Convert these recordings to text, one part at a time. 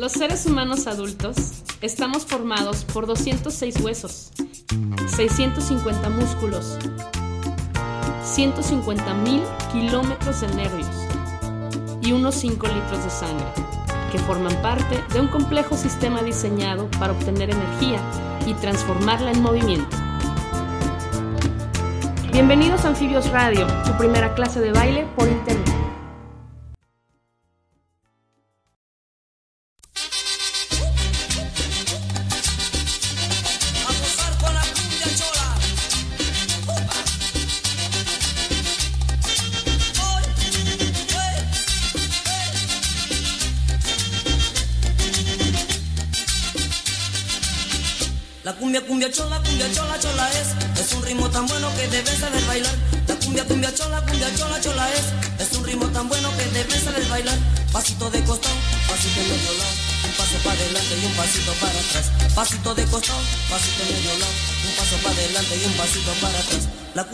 Los seres humanos adultos estamos formados por 206 huesos, 650 músculos, 150 mil kilómetros de nervios y unos 5 litros de sangre, que forman parte de un complejo sistema diseñado para obtener energía y transformarla en movimiento. Bienvenidos a Anfibios Radio, tu primera clase de baile por internet.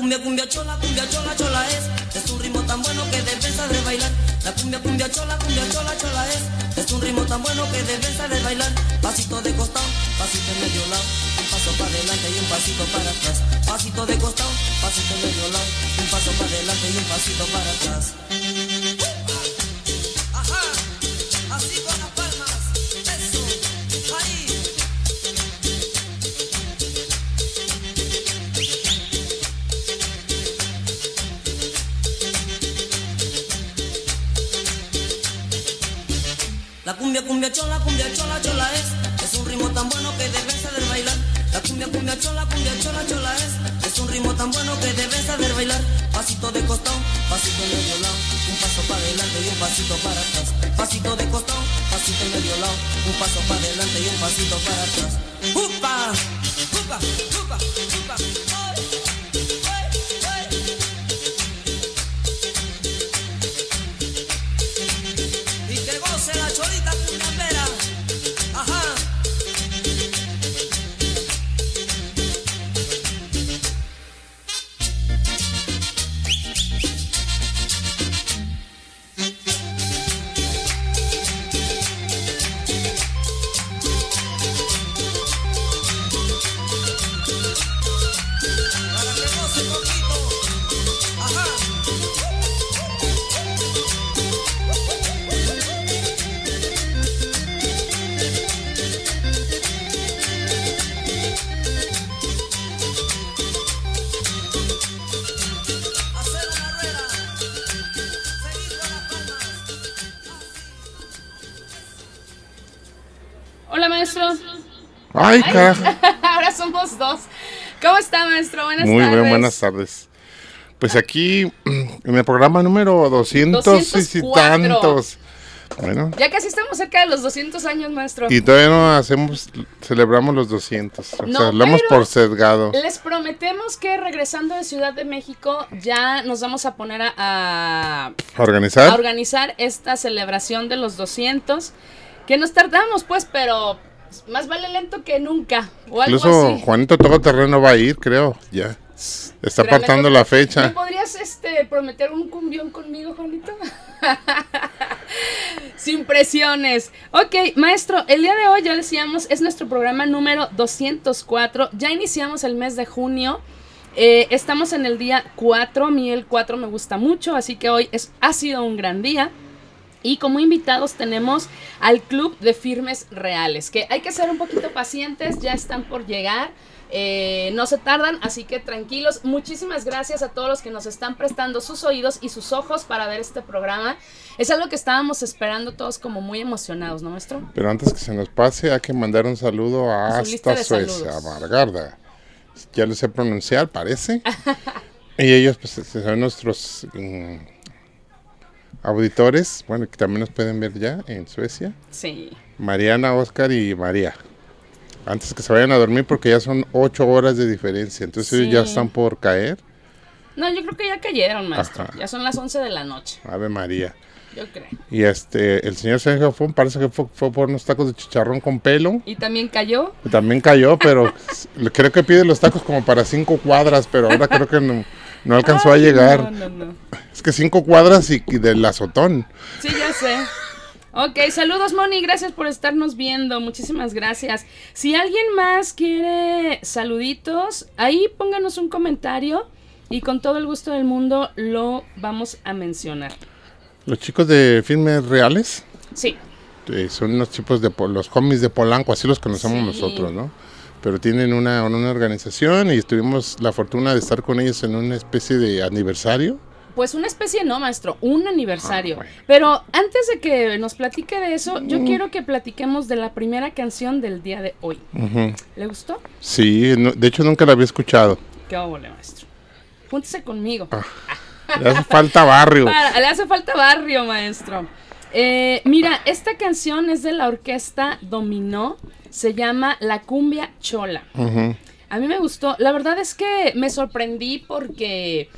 Cumbia, cumbia chola, cumbia chola, chola es. Es un ritmo tan bueno que debes saber bailar. La cumbia, cumbia chola, cumbia chola, chola es. Es un ritmo tan bueno que debes saber bailar. Pasito de costado, pasito en medio lado. Un paso para adelante y un pasito para atrás. Pasito de costado, pasito en medio lado. Un paso para adelante y un pasito para atrás. Cumbia, chola, cumbia chola, chola es. Es un ritmo tan bueno que debes saber bailar. La cumbia, cumbia chola, cumbia chola, chola es. Es un ritmo tan bueno que debes saber bailar. Pasito de costado, pasito medio lado. Un paso para adelante y un pasito para atrás. Pasito de costado, pasito medio lado. Un paso para adelante y un pasito para atrás. ¡Upa! ¡Upa! ¡Upa! ¡Upa! Ay, carajo. Ahora somos dos. ¿Cómo está maestro? Buenas Muy tardes. bien, buenas tardes. Pues aquí en el programa número 200 y 204. tantos. Bueno, Ya casi estamos cerca de los 200 años maestro. y todavía no hacemos, celebramos los 200. O No, sea, pero- por sesgado. Les prometemos que regresando de Ciudad de México ya nos vamos a poner a, a- ¿A organizar? a organizar esta celebración de los 200. Que nos tardamos pues, pero más vale lento que nunca. O algo Incluso así. Juanito Todoterreno va a ir, creo, ya. Está me apartando la ¿Me fecha. podrías este, prometer un cumbión conmigo, Juanito? Sin presiones. Ok, maestro, el día de hoy ya decíamos, es nuestro programa número 204. Ya iniciamos el mes de junio. Eh, estamos en el día 4. A mí el 4 me gusta mucho, así que hoy es, ha sido un gran día. Y como invitados tenemos al Club de Firmes Reales, que hay que ser un poquito pacientes, ya están por llegar. eh, no se tardan, así que tranquilos. Muchísimas gracias a todos los que nos están prestando sus oídos y sus ojos para ver este programa. Es algo que estábamos esperando todos como muy emocionados, ¿no, maestro? Pero antes que se nos pase, hay que mandar un saludo A hasta de Suecia, a. Margarda. Ya lo sé pronunciar, parece. y ellos, pues, son nuestros mm, auditores, bueno, que también nos pueden ver ya en Suecia. Sí. Mariana, Oscar y María. Antes que se vayan a dormir porque ya son ocho horas de diferencia, entonces ellos ya Sí. están por caer. No, yo creo que ya cayeron, maestro. Ajá. Ya son las 11 de la noche, Ave María. yo creo. Y este, el señor Sergio Fon parece que fue, fue por unos tacos de chicharrón con pelo. Y también cayó. También cayó, pero creo que pide los tacos como para cinco cuadras, pero ahora creo que no, no alcanzó a llegar. No, no, no. Es que cinco cuadras y, y del azotón. Sí, ya sé. Ok, saludos Moni, gracias por estarnos viendo, muchísimas gracias. Si alguien más quiere saluditos, ahí pónganos un comentario y con todo el gusto del mundo lo vamos a mencionar. Los chicos de filmes reales Sí, eh, son unos tipos de los homies de Polanco, así los conocemos Sí. nosotros, ¿no? Pero tienen una, una organización y tuvimos la fortuna de estar con ellos en una especie de aniversario. pues una especie no, maestro, un aniversario. Ah, bueno. Pero antes de que nos platique de eso, yo quiero que platiquemos de la primera canción del día de hoy. ¿Le gustó? Sí, no- de hecho nunca la había escuchado. Qué óvole, maestro. Júntese conmigo. Ah. Le hace falta barrio. Para- le hace falta barrio, maestro. Eh, mira, esta canción es de la orquesta Dominó. Se llama La Cumbia Chola. A mí me gustó. La verdad es que me sorprendí porque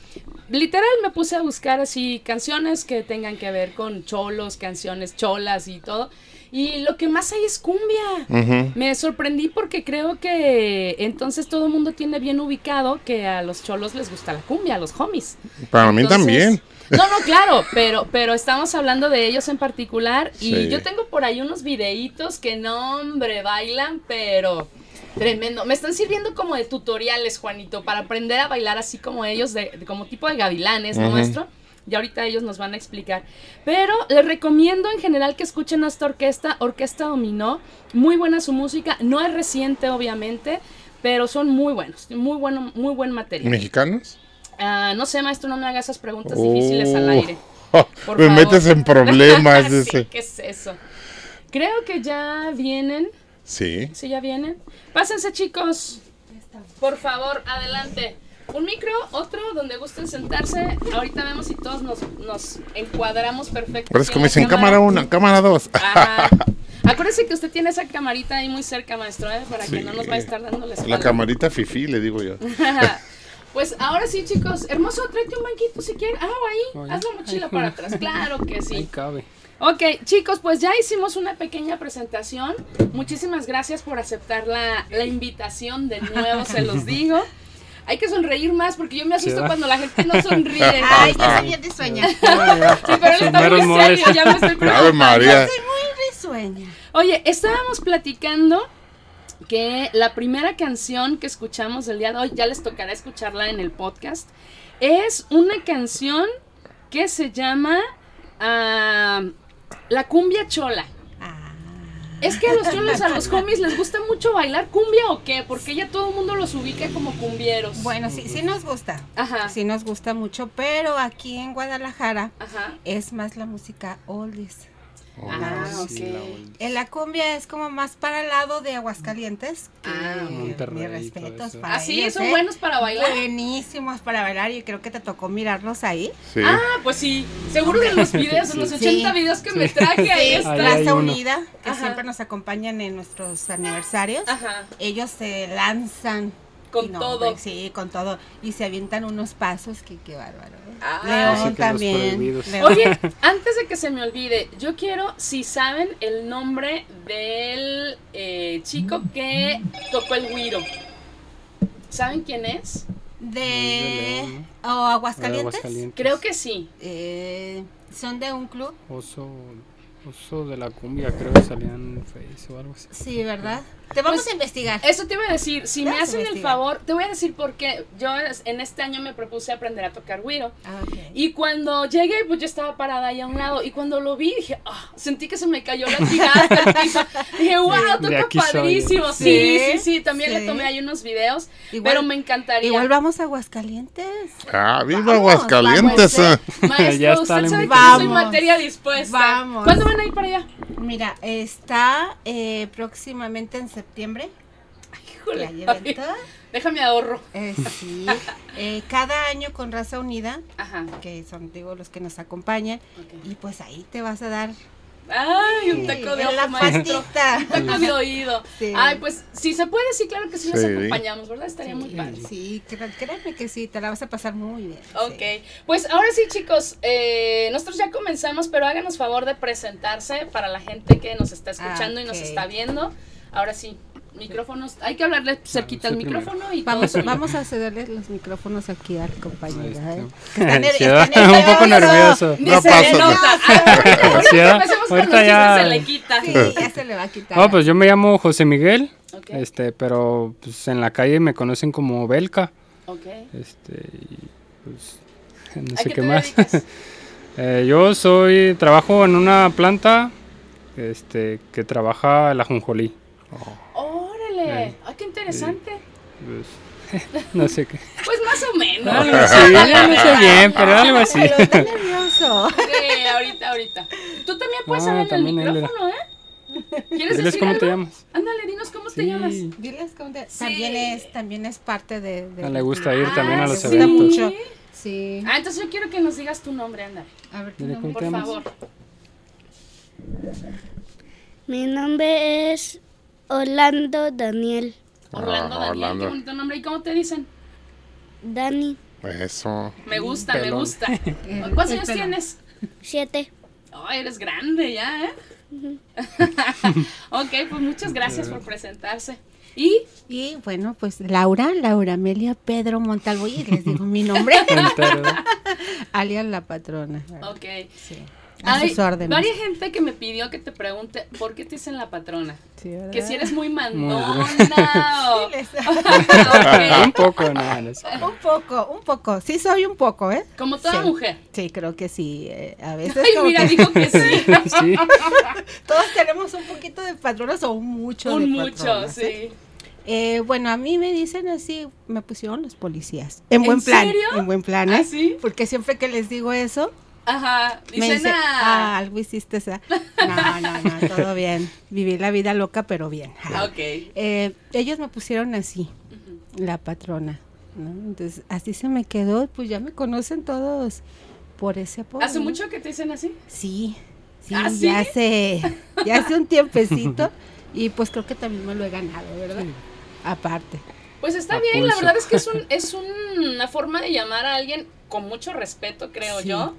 literal me puse a buscar así canciones que tengan que ver con cholos, canciones cholas y todo. Y lo que más hay es cumbia. Me sorprendí porque creo que entonces todo el mundo tiene bien ubicado que a los cholos les gusta la cumbia, a los homies. Para mí también. No, no, claro, pero, pero estamos hablando de ellos en particular. Y Sí. yo tengo por ahí unos videitos que no, hombre, bailan, pero tremendo. Me están sirviendo como de tutoriales, Juanito, para aprender a bailar así como ellos, de, de- como tipo de gavilanes, ¿no, Ujú. maestro? Y ahorita ellos nos van a explicar. Pero les recomiendo en general que escuchen a esta orquesta, Orquesta Dominó. Muy buena su música. No es reciente, obviamente, pero son muy buenos. Muy, bueno, muy buen material. ¿Mexicanos? Ah, no sé, maestro, no me haga esas preguntas difíciles al Oh. aire. Por Me favor. metes en problemas. Sí, ese. ¿Qué es eso? Creo que ya vienen. Sí. Sí, ya vienen. Pásense, chicos. Por favor, adelante. Un micro, otro, donde gusten sentarse. Ahorita vemos si todos nos, nos encuadramos perfecto. Ahora es como en la dicen cámara 1, cámara 2. Ajá. Acuérdese que usted tiene esa camarita ahí muy cerca, maestro, ¿eh? para que no nos vaya a estar dando la La espalda. camarita fifi, le digo yo. Pues ahora sí, chicos. Hermoso, tráete un banquito si quieres. Ah, ahí. Haz la mochila ay, para atrás. Claro que Ahí sí. cabe. Ok, chicos, pues ya hicimos una pequeña presentación. Muchísimas gracias por aceptar la, la invitación de nuevo, se los digo. Hay que sonreír más porque yo me asusto cuando la gente no sonríe. Ay, yo soy bien risueña. Sí, pero él está muy serio, ya me estoy preocupando. María. Muy risueña. Oye, estábamos platicando que la primera canción que escuchamos el día de hoy, ya les tocará escucharla en el podcast, es una canción que se llama ah, La cumbia chola. Ah, Es que a los cholos, a los homies les gusta mucho bailar cumbia o qué? Porque ya todo el mundo los ubica como cumbieros. bueno, sí, sí nos gusta. Ajá. Sí nos gusta mucho, pero aquí en Guadalajara Ajá. es más la música oldies. Ah, Sí, ok. la old. En la cumbia es como más para el lado de Aguascalientes. Que Ah, Monterrey mis respetos para Ah, sí, ellos, son ¿eh? buenos para bailar. Buenísimos para bailar y creo que te tocó mirarlos ahí. Sí. Ah, pues sí. Seguro en los videos, en los Sí. 80 videos que me traje, ahí está. Uno. Unida, que Ajá. siempre nos acompañan en nuestros aniversarios. Ajá. Ellos se lanzan. Con no, todo. Sí, con todo. Y se avientan unos pasos que qué bárbaro. Ah. León también. Oye, antes de que se me olvide, yo quiero, si saben el nombre del eh, chico que tocó el güiro. ¿Saben quién es? de de León, o Aguascalientes. Aguascalientes. Creo que sí. Eh, son de un club. Oso, oso de la cumbia, creo que salían en Face o algo así. Sí, ¿verdad? Te vamos Pues, a investigar. Eso te iba a decir, si me hacen el favor, te voy a decir por qué. Yo en este año me propuse aprender a tocar güiro. Ah, ok. Y cuando llegué, pues yo estaba parada ahí a un lado. Y cuando lo vi, dije, ah, sentí que se me cayó la tirada piso. Dije, wow, toca soy. padrísimo. Sí, Sí, sí, sí. También le tomé ahí unos videos. Igual- pero me encantaría. Igual vamos a Aguascalientes. Ah, viva Vamos, Aguascalientes. vamos, ah. Maestro, Ya está usted sabe que yo soy Vamos. materia dispuesta. Vamos. ¿Cuándo van a ir para allá? Mira, está eh, próximamente en septiembre. Que hay evento. Déjame ahorro. Eh, sí. Eh, cada año con Raza Unida, Ajá. que son, digo, los que nos acompañan. Y pues ahí te vas a dar Ay, un taco de ojo, maestro. pastita. Un taco de oído. Sí. Ay, pues si se puede, sí, claro que sí, nos Sí. acompañamos, ¿verdad? Estaría muy padre. Sí, cré- créeme que sí, te la vas a pasar muy bien. sí. Ok, pues ahora sí chicos, eh, nosotros ya comenzamos, pero háganos favor de presentarse para la gente que nos está escuchando y nos Ok. está viendo. Ahora sí, Micrófonos, hay que hablarle cerquita al micrófono y Vamos, vamos a cederle los micrófonos aquí al compañero. ¿eh? Está ner- sí, está un poco nervioso. Ni No se pasa le nota. Ah, ya- chistes se le quita. Sí, ya se le va a quitar. No, pues yo me llamo José Miguel, este, pero pues en la calle me conocen como Belka, ok. este, y pues no ¿A sé qué más. Eh, yo soy, trabajo en una planta, este, que trabaja la jonjolí. Órale, Ah, qué interesante. Pues, no sé qué. Pues más o menos. Algo así, no sé bien, pero algo así. Pero está nervioso. Sí, ahorita, ahorita. Tú también puedes No, hablar en el micrófono, ¿eh? ¿Quieres Diles decir cómo algo? te llamas. Ándale, dinos cómo te Sí. llamas. Diles cómo te- Sí. También es, también es parte de. de- Ah, le gusta ir Ah, también a los le gusta eventos. mucho. Sí. Ah, entonces yo quiero que nos digas tu nombre, anda. A ver, tu Dile nombre. cómo Por favor. Mi nombre es Orlando Daniel. Orlando Ah, Daniel, Orlando. qué bonito nombre. ¿Y cómo te dicen? Dani, Eso. Me gusta, me gusta. ¿Cuántos años tienes? 7. Oh, eres grande ya, ¿eh? ok, pues muchas gracias por presentarse. ¿Y? Y bueno, pues Laura, Laura Amelia Pedro Montalvo, y les digo mi nombre, alias la patrona. Ok. Sí. A Hay sus órdenes. varias gente que me pidió que te pregunte por qué te dicen la patrona. Que si eres muy mandona. o- Les- Ok. Un poco, no, no sé. un poco, un poco. Sí, soy un poco, ¿eh? Como toda Sí. mujer. Sí, creo que sí. eh, a veces Ay, como mira, que dijo que sí. Sí, todos tenemos un poquito de patronas o un mucho Un de mucho, patronas, ¿eh? sí. Eh, bueno, a mí me dicen así, me pusieron los policías. En ¿En buen plan. serio? En buen plan, ¿Ah, ¿eh? sí? Porque siempre que les digo eso, Ajá. me Dicen, dicen, ah, ah, algo hiciste, esa. No, no, no, todo bien. Viví la vida loca, pero bien. ok. Eh, ellos me pusieron así, la patrona. ¿no? Entonces, así se me quedó, pues ya me conocen todos por ese apodo. ¿Hace mucho que te dicen así? Sí, sí, ¿Ah, sí? ya hace, ya hace un tiempecito y pues creo que también me lo he ganado, ¿verdad? Aparte. Pues está A bien, la verdad es que es, un, es una forma de llamar a alguien con mucho respeto, creo Sí. yo.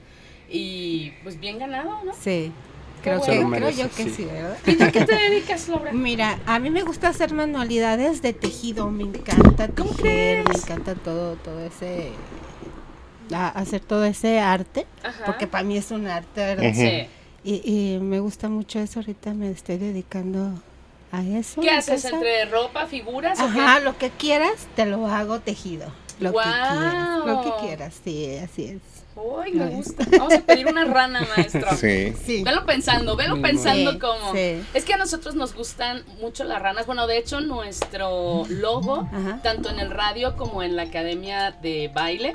Y pues bien ganado, ¿no? Sí, creo, que, creo yo que sí, sí. ¿verdad? ¿Y tú a qué te dedicas, Laura? Mira, a mí me gusta hacer manualidades de tejido, me encanta ¿Cómo tejer, me encanta todo, todo ese, a- hacer todo ese arte, Ajá. porque para mí es un arte, ¿verdad? Sí. Y, y me gusta mucho eso, ahorita me estoy dedicando a eso. ¿Qué haces? casa. ¿Entre ropa, figuras o Ajá, lo que quieras, te lo hago tejido. Lo que quieras, lo que quieras, sí, así es. Uy, me gusta. Vamos a pedir una rana, maestro. Sí. Sí. Velo pensando, velo pensando sí, cómo. sí. Es que a nosotros nos gustan mucho las ranas. Bueno, de hecho, nuestro logo, Ajá. tanto en el radio como en la academia de baile,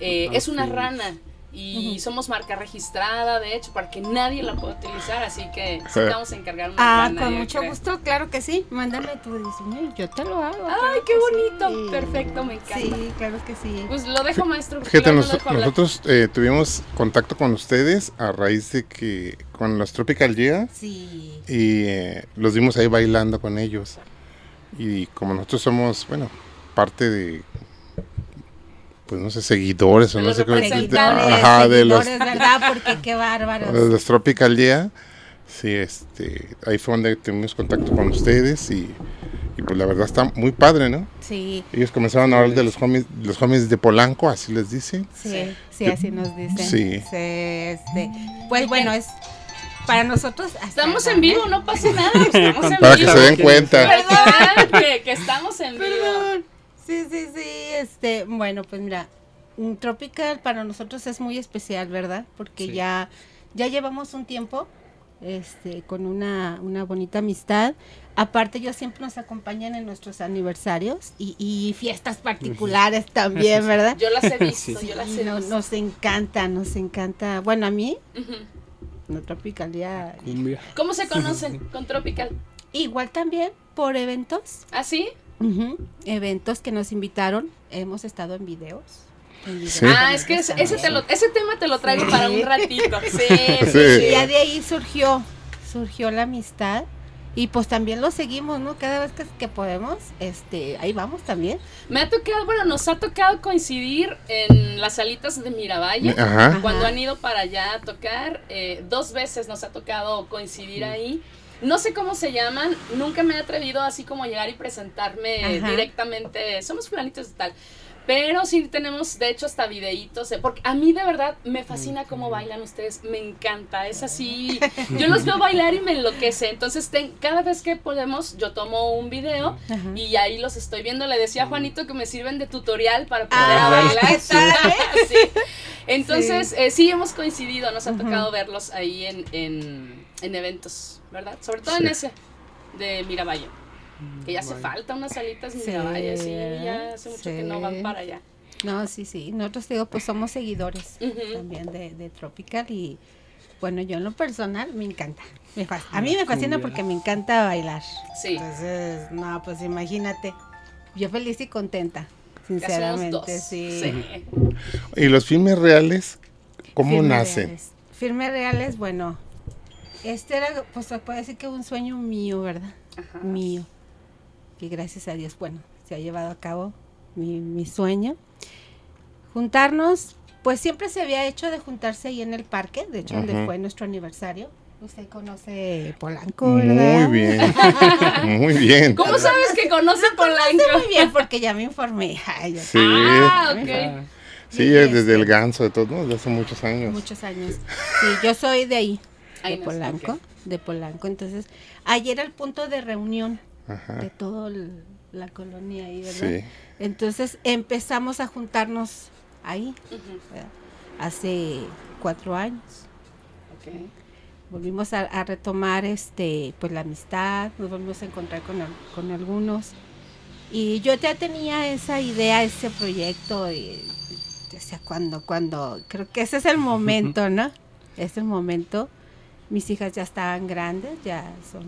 eh, Ah, es una sí. rana. Y somos marca registrada, de hecho, para que nadie la pueda utilizar. Así que sí te vamos a encargar una Ah, con mucho creo. gusto, claro que sí. Mándame tu diseño y yo te lo hago. Ay, claro qué bonito. sí. Perfecto, me encanta. Sí, claro que sí. Pues lo dejo, maestro. porque Fíjate, nos- dejo nosotros eh, tuvimos contacto con ustedes a raíz de que con los Tropical Year Sí. y eh, los vimos ahí bailando con ellos. Y como nosotros somos, bueno, parte de, pues no sé, seguidores o no sé cómo Ajá, de los, ¿verdad? Porque qué de los Tropical Year. Sí, este, ahí fue donde tuvimos contacto con ustedes y, y pues la verdad está muy padre, ¿no? Sí, Ellos comenzaron a hablar de los homies, los homies de Polanco, así les dicen. sí, sí, Yo- así nos dicen. Sí. este, pues bueno, es para nosotros. Estamos en vivo, no pasa nada. Estamos en Para que se den cuenta. Para que que, estamos en vivo. Sí, sí, sí, este, bueno, pues mira, un Tropical para nosotros es muy especial, ¿verdad? Porque Sí. ya, ya llevamos un tiempo, este, con una, una bonita amistad. Aparte, ellos siempre nos acompañan en nuestros aniversarios y, y fiestas particulares también, ¿verdad? Yo las he visto, Sí, yo las he no- visto. nos encanta, nos encanta. Bueno, a mí, no Tropical ya. cumbia. ¿Cómo se conocen con Tropical? Igual también por eventos. ¿Ah, sí? Eventos que nos invitaron, hemos estado en videos. Sí. Ah, es que ese, ese te lo- ese tema te lo traigo para un ratito. Sí, sí, Sí. sí. Y ya de ahí surgió, surgió la amistad. Y pues también lo seguimos, ¿no? Cada vez que, que podemos, este, ahí vamos también. Me ha tocado, bueno, nos ha tocado coincidir en las salitas de Miravalle. Ajá. Cuando Ajá. han ido para allá a tocar, eh, dos veces nos ha tocado coincidir ahí. No sé cómo se llaman, nunca me he atrevido así como a llegar y presentarme Ajá. directamente, somos fulanitos de tal. Pero sí tenemos, de hecho, hasta videitos, eh, porque a mí de verdad me fascina cómo bailan ustedes, me encanta, es así, yo los veo bailar y me enloquece, entonces ten- cada vez que podemos, yo tomo un video Ajá. y ahí los estoy viendo, le decía a Juanito que me sirven de tutorial para poder Ah, bailar. ¿qué tal, Sí. Entonces, Sí. eh, sí hemos coincidido, nos ha tocado verlos ahí en, en, en eventos, ¿verdad? Sobre todo Sí. en ese de Miravalle. Que ya hace Vale. falta unas salitas Sí, Miravalle, sí, ya hace mucho que no van para allá. No, sí, sí. Nosotros digo, pues somos seguidores también de, de Tropical y bueno, yo en lo personal me encanta. Me a mí me fascina porque me encanta bailar. Sí. Entonces, no, pues imagínate. Yo feliz y contenta, Ya somos dos. sinceramente, sí. Sí. ¿Y los filmes reales, cómo Firmes nacen? Reales. Firmes reales, bueno, este era, pues se puede decir que un sueño mío, ¿verdad? Ajá. Mío. Que gracias a Dios, bueno, se ha llevado a cabo mi, mi sueño. Juntarnos, pues siempre se había hecho de juntarse ahí en el parque, de hecho, donde fue nuestro aniversario. Usted conoce Polanco, ¿verdad? Muy bien, muy bien. ¿Cómo sabes que conoce Polanco? Muy bien, porque ya me informé. Ay, Sí, Ah, ok. Ah, sí, es desde el ganso de todos, ¿no? Desde hace muchos años. muchos años. Sí, yo soy de Ahí de Polanco, de Polanco. Entonces, ayer era el punto de reunión de toda la colonia ahí, ¿verdad? sí. Entonces empezamos a juntarnos ahí, hace cuatro años. ok. Volvimos a, a retomar este, pues la amistad, nos volvimos a encontrar con, con algunos. Y yo ya tenía esa idea, ese proyecto, y decía, cuando, cuando, creo que ese es el momento, ¿no? Es el momento. Mis hijas ya estaban grandes, ya son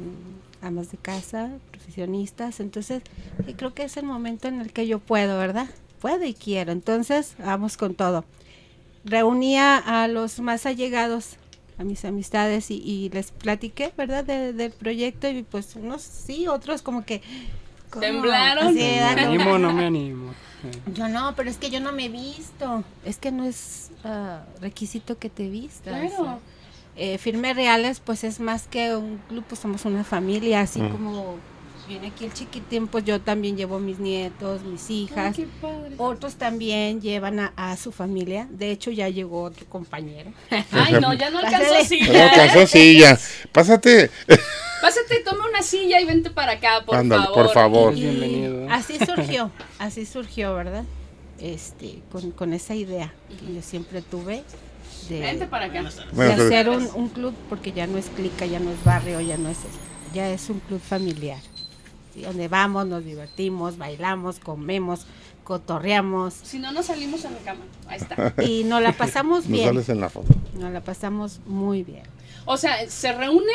amas de casa, profesionistas, entonces y creo que es el momento en el que yo puedo, ¿verdad? Puedo y quiero, entonces vamos con todo. Reunía a los más allegados, a mis amistades y, y les platiqué, ¿verdad? De- del proyecto y pues unos sí, otros como que... ¿cómo? Temblaron. Así, ¿Me animo o no me animo? Eh, yo no, pero es que yo no me he visto. Es que no es ah, requisito que te vistas. Claro. Eh, Firme Reales, pues es más que un club, pues somos una familia, así Mm. como viene aquí el chiquitín, pues yo también llevo mis nietos, mis hijas. Ay, qué padre. Otros también llevan a, a su familia. De hecho, ya llegó otro compañero. Ay, no, ya no alcanzó silla. No alcanzó silla. Pásate. Pásate, toma una silla y vente para acá, por Ándale, favor. por favor. Y Bienvenido. Así surgió, así surgió, ¿verdad? Este, con, con esa idea que yo siempre tuve de, Vente para acá. de Bueno, hacer un, un club, porque ya no es clica, ya no es barrio, ya no es ya es un club familiar. ¿sí? Donde vamos, nos divertimos, bailamos, comemos, cotorreamos Si no, nos salimos en la cama. Ahí está. y nos la pasamos nos bien. sales en la foto. Nos la pasamos muy bien. O sea, se reúnen,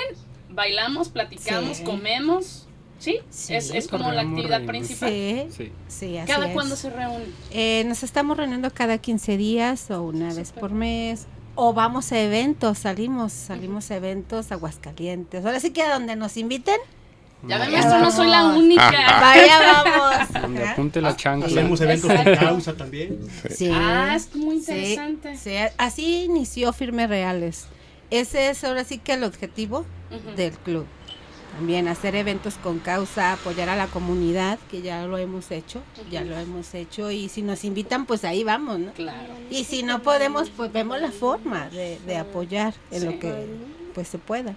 bailamos, platicamos, Sí. comemos. ¿Sí? Sí. es, es como la actividad principal. Sí, Sí. sí, así ¿Cada cuándo se reúnen? Eh, nos estamos reuniendo cada 15 días o una vez por mes. O vamos a eventos, salimos, salimos a eventos, Aguascalientes. Ahora sí que a donde nos inviten, Ya me maestro, no soy la única. vaya vamos. Donde apunte la chancla. Hacemos eventos de causa también. Sí. Ah, es muy interesante. sí, así inició Firme Reales. Ese es ahora sí que el objetivo del club. También hacer eventos con causa, apoyar a la comunidad, que ya lo hemos hecho, ya lo hemos hecho. Y si nos invitan, pues ahí vamos, ¿no? Claro. Y si no podemos, pues vemos la forma de, de apoyar en Sí. lo que pues se pueda.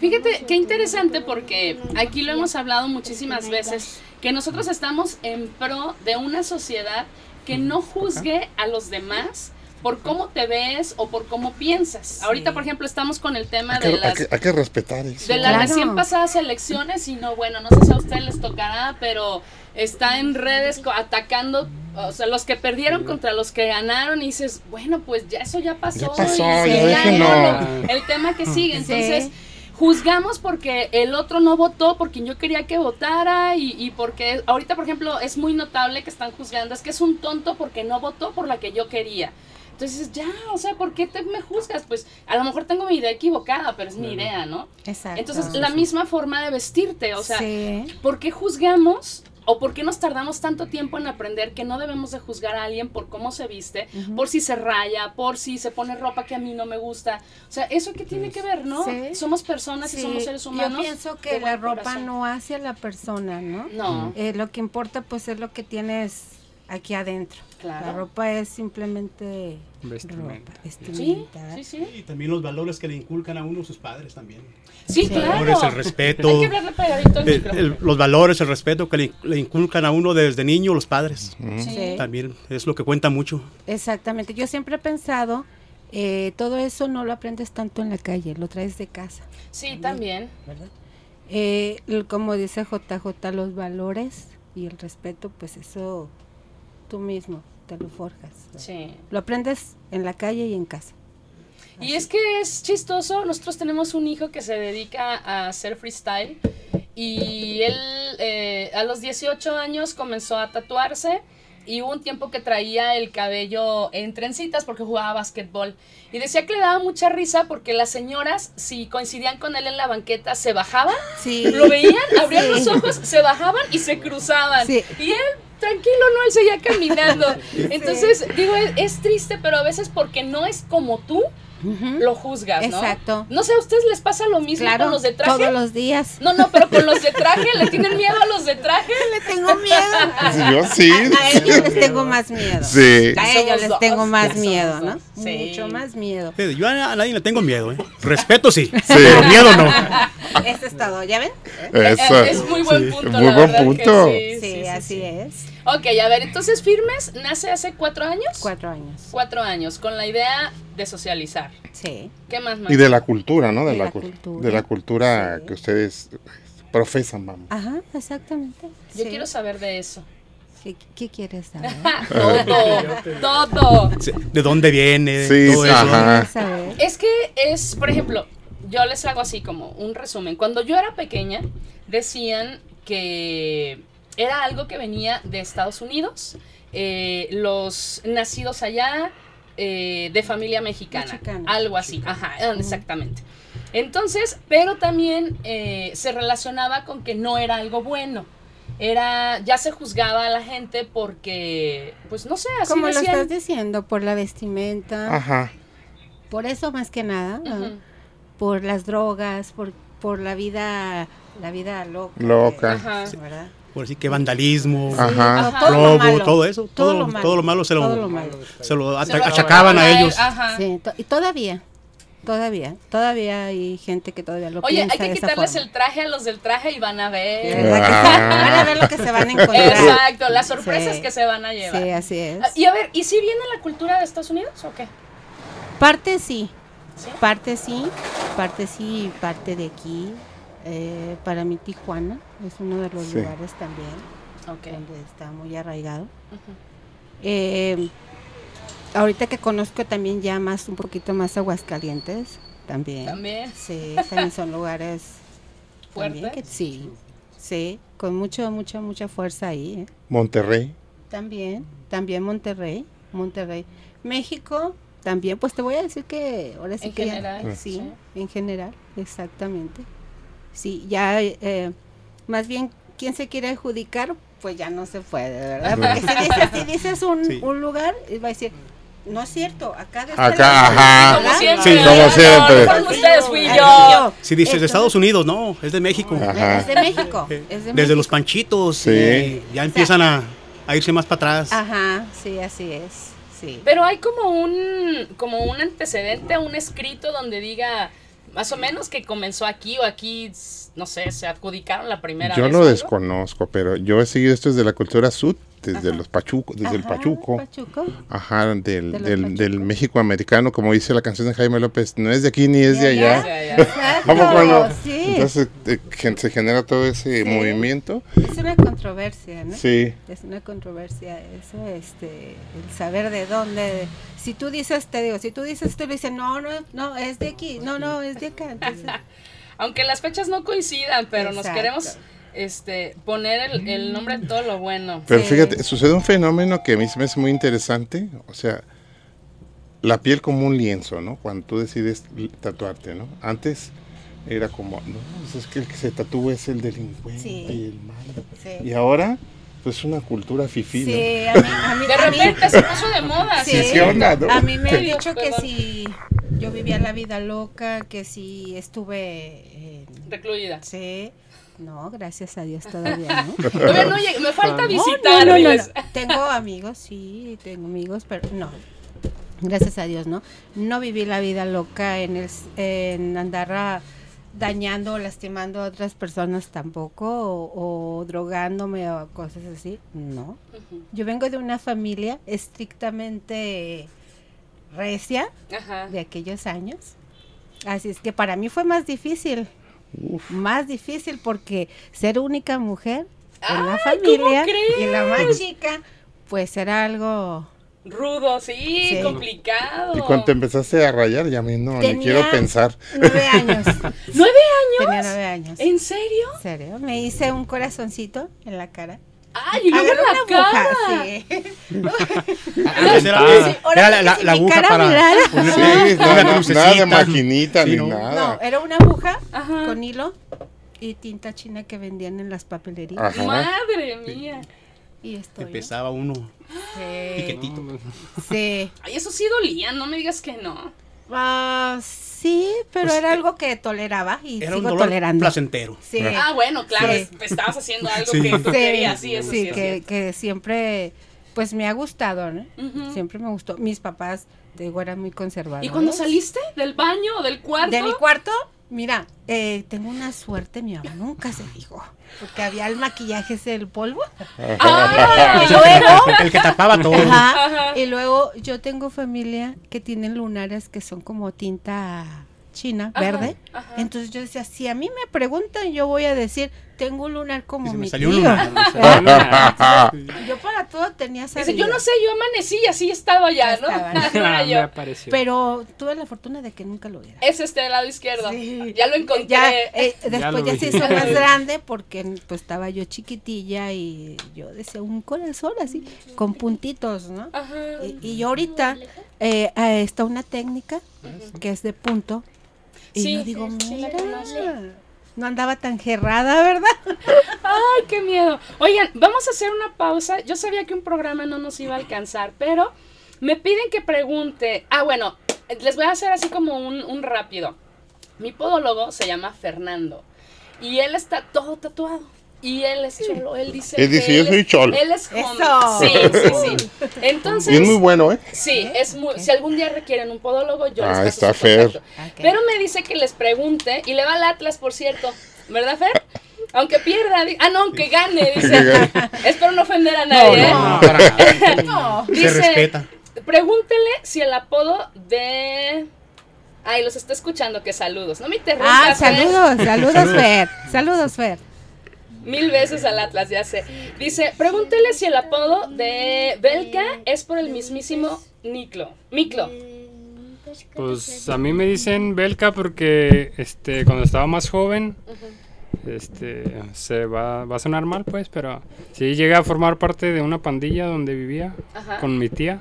Fíjate qué interesante porque aquí lo hemos hablado muchísimas veces, que nosotros estamos en pro de una sociedad que no juzgue a los demás por cómo te ves o por cómo piensas. Ahorita, por ejemplo, estamos con el tema Hay de hay las que- hay que respetar eso. de las Claro. recién pasadas elecciones y no, bueno, no sé si a ustedes les tocará, pero está en redes co- atacando, o sea, los que perdieron contra los que ganaron y dices, bueno, pues ya eso ya pasó. Ya pasó, y ya era lo- el tema que sigue. Sí. Entonces, juzgamos porque el otro no votó, por quien yo quería que votara y, y porque ahorita, por ejemplo, es muy notable que están juzgando, es que es un tonto porque no votó por la que yo quería. Entonces, ya, o sea, ¿por qué te me juzgas? Pues a lo mejor tengo mi idea equivocada, pero es mi idea, ¿no? Exacto. Entonces, la misma forma de vestirte, o sea, Sí. ¿por qué juzgamos o por qué nos tardamos tanto tiempo en aprender que no debemos de juzgar a alguien por cómo se viste, por si se raya, por si se pone ropa que a mí no me gusta. O sea, ¿eso qué tiene que ver, no? Sí. Somos personas y somos seres humanos. Yo pienso que la ropa corazón. no hace a la persona, ¿no? No. Eh, lo que importa pues es lo que tienes aquí adentro. Claro. La ropa es simplemente Vestimenta. ropa, Sí, vestimenta. sí, sí. Y también los valores que le inculcan a uno sus padres también. Sí, Sí. claro. Valores, el respeto. Hay que pegadito el- los valores, el respeto que le, le inculcan a uno desde niño los padres. Sí. También es lo que cuenta mucho. Exactamente. Yo siempre he pensado, eh, todo eso no lo aprendes tanto en la calle, lo traes de casa, Sí, también. ¿verdad? Eh, como dice JJ, los valores y el respeto, pues eso tú mismo te lo forjas. Sí. Lo aprendes en la calle y en casa. Y es que es chistoso, nosotros tenemos un hijo que se dedica a hacer freestyle y él eh, a los 18 años comenzó a tatuarse y hubo un tiempo que traía el cabello en trencitas porque jugaba básquetbol y decía que le daba mucha risa porque las señoras si coincidían con él en la banqueta se bajaban, Sí. lo veían, abrían Sí. los ojos, se bajaban y se cruzaban Sí. y él tranquilo, no, él seguía caminando. Entonces, digo, es, es triste, pero a veces porque no es como tú, lo juzgas, ¿no? Exacto. No sé, ¿a ustedes les pasa lo mismo Claro, con los de traje? todos los días. No, no, pero con los de traje, ¿le tienen miedo a los de traje? Le tengo miedo. Yo sí. A ellos les tengo más miedo. Sí. A ellos les tengo más miedo. ¿no? Sí. Mucho más miedo. Yo a, nadie le tengo miedo, ¿eh? Respeto sí, pero miedo no. Eso es todo, ¿ya ven? Eso. Es, muy buen punto, Muy la buen verdad que punto. sí, Sí, sí, sí, así sí. es. Ok, a ver, entonces Firmes nace hace cuatro años. Cuatro años. Cuatro años, con la idea de socializar. Sí. ¿Qué más, Y Max? de la cultura, ¿no? De, De la, la cul- cultura. De la cultura Sí. que ustedes profesan, vamos. Ajá, exactamente. Yo Sí. quiero saber de eso. ¿Qué, qué quieres saber? todo, todo. ¿De dónde viene? Sí, todo sí, eso. ajá. ¿Quieres saber? Es que es, por ejemplo, yo les hago así como un resumen. Cuando yo era pequeña, decían que era algo que venía de Estados Unidos, eh, los nacidos allá eh, de familia mexicana, Mexicana. algo así, ajá, exactamente. Entonces, pero también eh, se relacionaba con que no era algo bueno. Era, ya se juzgaba a la gente porque, pues no sé, así Como lo estás diciendo, por la vestimenta, Ajá. por eso más que nada, por las drogas, por, por la vida, la vida loca. Loca. Ajá. ¿verdad? Por así que vandalismo, Ajá. Ajá. todo lo robo, malo. todo eso. Todo, Todo lo malo. todo lo malo se lo, malo. se lo achacaban a ellos. Ajá. Sí, to- y todavía, todavía, todavía hay gente que todavía lo Oye, piensa hay que de quitarles forma. el traje a los del traje y van a ver. Ah. Van a ver lo que se van a encontrar. Exacto, las sorpresas Sí. que se van a llevar. Sí, así es. Ah, Y a ver, ¿y si viene la cultura de Estados Unidos o qué? Parte sí, ¿Sí? parte sí, parte sí, y parte de aquí. Eh, para mí Tijuana es uno de los Sí. lugares también donde está muy arraigado. Eh, ahorita que conozco también ya más, un poquito más Aguascalientes, también. También. Sí, también son lugares también Fuertes. que sí, sí, con mucho, mucha, mucha fuerza ahí. ¿eh? Monterrey. También, también Monterrey, Monterrey. México, también, pues te voy a decir que ahora sí En que ya- general, sí, sí. en general, exactamente. Sí, ya, eh, más bien, quien se quiere adjudicar, pues ya no se puede, ¿verdad? Porque si dices, si dices un, Sí. un lugar, eh, va a decir, no es cierto, acá de Acá, ajá. Como siempre. Sí, como siempre. No, no ustedes, fui yo. Si dices de Entonces, Estados Unidos, no, es de México. Ajá. Es de México, Eh, es de Desde los México. panchitos, Sí. eh, ya empiezan a, a irse más para atrás. Ajá, sí, así es, sí. Pero hay como un, como un antecedente, un escrito donde diga más o menos que comenzó aquí o aquí, no sé, se adjudicaron la primera Yo vez. lo o algo. desconozco, pero yo he seguido esto desde la cultura sud, desde los pachucos, desde el pachuco. Pachuco. Ajá, del, De del, México americano, como dice la canción de Jaime López, no es de aquí ni es de allá. Ya, ya. Exacto, ¿A poco no? sí. Entonces eh, se genera todo ese Sí. movimiento. Es una controversia, ¿no? Sí, Es una controversia eso, este, el saber de dónde. de- si tú dices, te digo, si tú dices, tú le dices, no, no, no, es de aquí, no, no, es de acá. Entonces, Aunque las fechas no coincidan, pero nos queremos este poner el, el nombre de todo lo bueno. pero Sí. fíjate, sucede un fenómeno que a mí me hace muy interesante, o sea, la piel como un lienzo, ¿no? Cuando tú decides tatuarte, ¿no? Antes era como, no, pues es que el que se tatúa es el delincuente Sí. y el malo. sí. Y ahora pues es una cultura fifí, ¿no? Sí, a mí, a mí, De mí- repente se puso de moda. Sí, Sí, ¿qué onda, no? A mí me han Sí, dicho que si yo vivía la vida loca, que si estuve en... Recluida. Sí. No, gracias a Dios todavía, ¿no? Todavía no llegué, me falta visitar. no, no, no. Tengo amigos, sí, tengo amigos, pero no. Gracias a Dios, ¿no? No viví la vida loca en, el, en andar a- dañando o lastimando a otras personas tampoco, o, o drogándome o cosas así, no. Yo vengo de una familia estrictamente recia Ajá. de aquellos años. Así es que para mí fue más difícil. Más difícil porque ser única mujer en la Ay, ¿cómo familia y la más chica, pues era algo... Rudo, sí, Sí. complicado. Y cuando te empezaste a rayar, ya me no, ni Tenía quiero pensar. Nueve años. ¿Nueve años? Tenía nueve años. ¿En serio? ¿En serio? Me hice un corazoncito en la cara. Ay, y luego la una cara. sí. Era, la, aguja para mirara. ponerle Sí, una no, no, nada de crucecita. maquinita Sí, ni ¿no? nada. No, era una aguja Ajá. con hilo y tinta china que vendían en las papelerías. Ajá. Madre mía. Y esto. Empezaba uno Sí. piquetito. sí. Ay, eso sí dolía, no me digas que no. Ah, sí, pero Pues, era eh, algo que toleraba y Era un sigo dolor tolerando. placentero. Sí. Ah, bueno, claro, Sí. es- estabas haciendo algo Sí. que tú Sí, querías, sí, eso sí. que, siempre, pues me ha gustado, ¿no? Siempre me gustó. Mis papás, te digo, eran muy conservadores. ¿Y cuando saliste del baño o del cuarto? De mi cuarto, mira, eh, tengo una suerte, mi mamá nunca se dijo, porque había el maquillaje ese del polvo. Ah, Y luego, El que tapaba todo. ajá, Ajá. y luego yo tengo familia que tienen lunares que son como tinta china, Ajá, verde. ajá. Entonces yo decía, si a mí me preguntan, yo voy a decir, tengo un lunar como mi salió tío. lunar. Yo para todo tenía Dice, salida. yo no sé, yo amanecí y así estaba ya, Ya ¿no? estaba. No era Ah, apareció. Pero tuve la fortuna de que nunca lo viera. Es este del lado izquierdo. Sí. Ya lo encontré. Ya, eh, Ya después ya, vi. se hizo más grande porque pues estaba yo chiquitilla y yo decía un corazón así, con puntitos, ¿no? Ajá. Y, y yo ahorita eh, está una técnica que es de punto. Y Sí, yo digo, sí, mira. No andaba tan gerrada, ¿verdad? Ay, qué miedo. Oigan, vamos a hacer una pausa. Yo sabía que un programa no nos iba a alcanzar, pero me piden que pregunte. Ah, bueno, les voy a hacer así como un, un rápido. Mi podólogo se llama Fernando y él está todo tatuado. Y él es cholo, él dice. Él que dice, "Yo soy es- cholo". Él es homie. Eso. Sí, sí, sí. Entonces. Y es muy bueno, ¿eh? Sí, es muy, si algún día requieren un podólogo, yo les Ah, paso está su Fer. contacto. Pero me dice que les pregunte, y le va al Atlas, por cierto, ¿verdad, Fer? Aunque pierda, di- ah, no, aunque gane, dice. Espero no ofender a nadie, ¿eh? No, para nada. No. Se Dice, respeta. Pregúntele si el apodo de... Ay, los está escuchando, que saludos. No me interrumpas, Ah, saludos, saludos, Fer. Saludos, Fer. Mil veces al Atlas, ya sé. Dice, pregúntele si el apodo de Belka es por el mismísimo Niclo. Miclo. Pues a mí me dicen Belka porque este cuando estaba más joven este se va, va a sonar mal pues, pero sí llegué a formar parte de una pandilla donde vivía Ajá. con mi tía.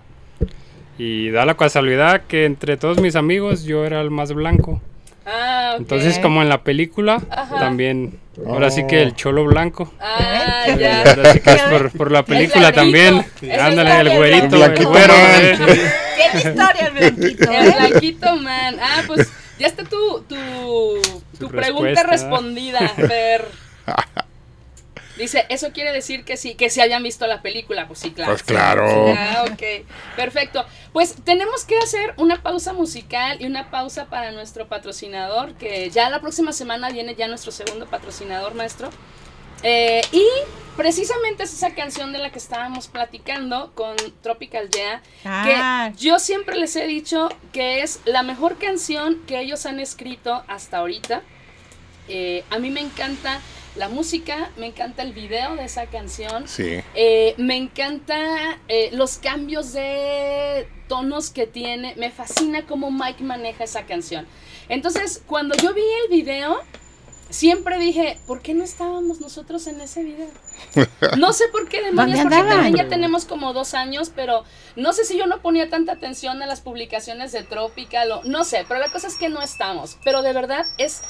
Y da la casualidad que entre todos mis amigos yo era el más blanco. Ah. Entonces como en la película Ajá. también ahora sí que el cholo blanco. Ah, Eh, ya. Ahora sí que es por, por la película también. Ándale, el el blanquito. güerito, El el blanquito güero. man. eh. Tiene historia el blanquito, El ¿eh? blanquito man. Ah, pues ya está tu, tu, tu Tu pregunta respuesta. respondida, Fer. Dice, eso quiere decir que sí, que sí hayan visto la película. Pues sí, claro. Pues claro. Ah, ok. Perfecto. Pues tenemos que hacer una pausa musical y una pausa para nuestro patrocinador, que ya la próxima semana viene ya nuestro segundo patrocinador, maestro. Eh, y precisamente es esa canción de la que estábamos platicando con Tropical Yeah, Ah. que yo siempre les he dicho que es la mejor canción que ellos han escrito hasta ahorita. Eh, a mí me encanta la música, me encanta el video de esa canción. Sí. Eh, me encanta eh, los cambios de tonos que tiene. Me fascina cómo Mike maneja esa canción. Entonces, cuando yo vi el video, siempre dije, ¿por qué no estábamos nosotros en ese video? No sé por qué demonios, ¿Dónde porque también ya tenemos como dos años, pero no sé si yo no ponía tanta atención a las publicaciones de Tropical o no sé, pero la cosa es que no estamos. Pero de verdad es,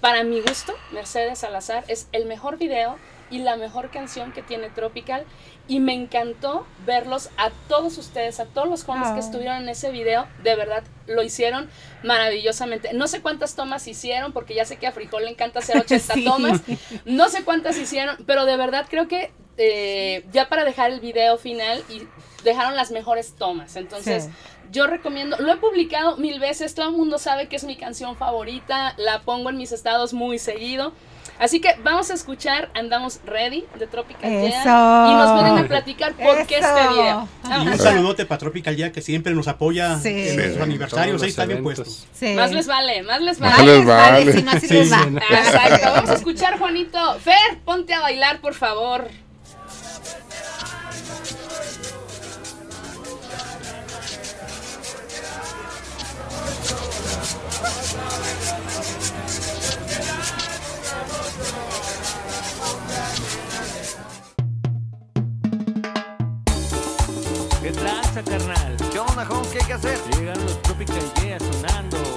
para mi gusto, Mercedes Salazar es el mejor video y la mejor canción que tiene Tropical. Y me encantó verlos a todos ustedes, a todos los jóvenes que estuvieron en ese video. De verdad, lo hicieron maravillosamente. No sé cuántas tomas hicieron, porque ya sé que a Frijol le encanta hacer 80 Sí. tomas. No sé cuántas hicieron, pero de verdad creo que eh, ya para dejar el video final y dejaron las mejores tomas. Entonces, Sí. Yo recomiendo, lo he publicado mil veces, todo el mundo sabe que es mi canción favorita, la pongo en mis estados muy seguido. Así que vamos a escuchar Andamos Ready de Tropical Jam Eso. y nos vienen a platicar por qué este video. Y un saludote para Tropical ya que siempre nos apoya Sí. en Sí. nuestros aniversarios. Ahí está bien eventos. puesto. Sí. Más les vale, más les Más vale. les vale. Si no, así Sí, les va. sí, no. Exacto, vamos a escuchar Juanito. Fer, ponte a bailar, por favor. ¿Qué tranza, carnal? ¿Qué onda, Jon? ¿Qué hay que hacer? Llegan los Tropical Yeah sonando.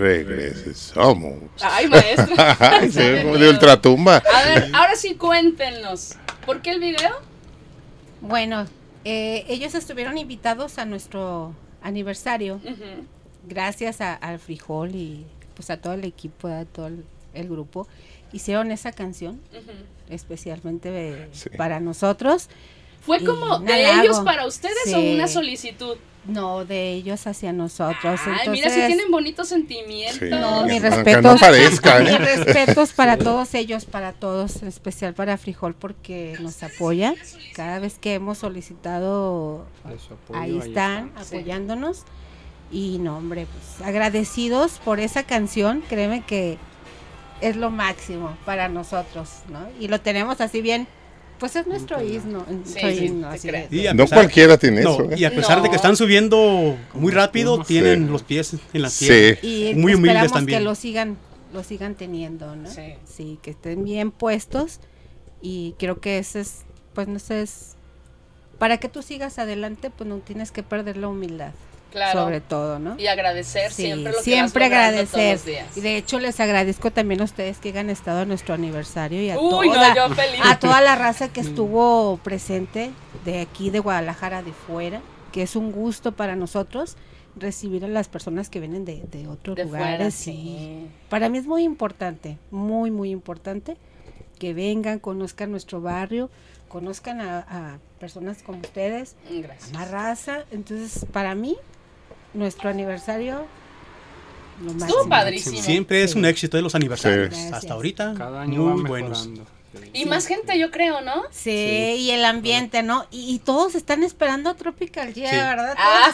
Regresamos. Ay, maestro. Ay, se ve como de ultratumba. A ver, ahora sí cuéntenos. ¿Por qué el video? Bueno, eh, ellos estuvieron invitados a nuestro aniversario gracias a- al frijol y pues a todo el equipo, a todo el, el grupo. Hicieron esa canción especialmente Sí. para nosotros. ¿Fue como de ellos para ustedes o una solicitud? No, de ellos hacia nosotros. Ay, mira, si tienen bonitos sentimientos. Sí. No, mis Aunque respetos. no parezca, ¿eh? Mis respetos para todos ellos, para todos, en especial para Frijol porque nos apoya. Cada vez que hemos solicitado, apoyo, ahí están está. Sí. apoyándonos. Y no, hombre, pues agradecidos por esa canción. Créeme que es lo máximo para nosotros, ¿no? Y lo tenemos así bien, pues es nuestro himno. sí, así Y No pesar- cualquiera tiene no, eso. ¿eh? Y a pesar de que están subiendo muy rápido, Sí. tienen los pies en la Sí. tierra. Y Muy humildes esperamos también. que lo sigan, lo sigan teniendo, ¿no? Sí. que estén bien puestos y creo que ese es, pues no sé, es para que tú sigas adelante, pues no tienes que perder la humildad, Claro. sobre todo, ¿no? Y agradecer Sí, siempre lo que siempre vas agradecer. todos los días. Y de hecho les agradezco también a ustedes que hayan estado en nuestro aniversario y a Uy, no, toda, yo feliz. a toda la raza que estuvo presente de aquí de Guadalajara de fuera, que es un gusto para nosotros recibir a las personas que vienen de, de otros De lugares. fuera, sí. Para mí es muy importante, muy, muy importante que vengan, conozcan nuestro barrio, conozcan a, a personas como ustedes, Gracias. más raza. Entonces, para mí, nuestro aniversario, lo Estuvo padrísimo. Siempre es un éxito de los aniversarios. Sí. Hasta ahorita, Cada año va muy buenos. Y más gente, yo creo, ¿no? Sí, y el ambiente, ¿no? Y, y todos están esperando a Tropical Yeah, Sí. ¿verdad? Ah.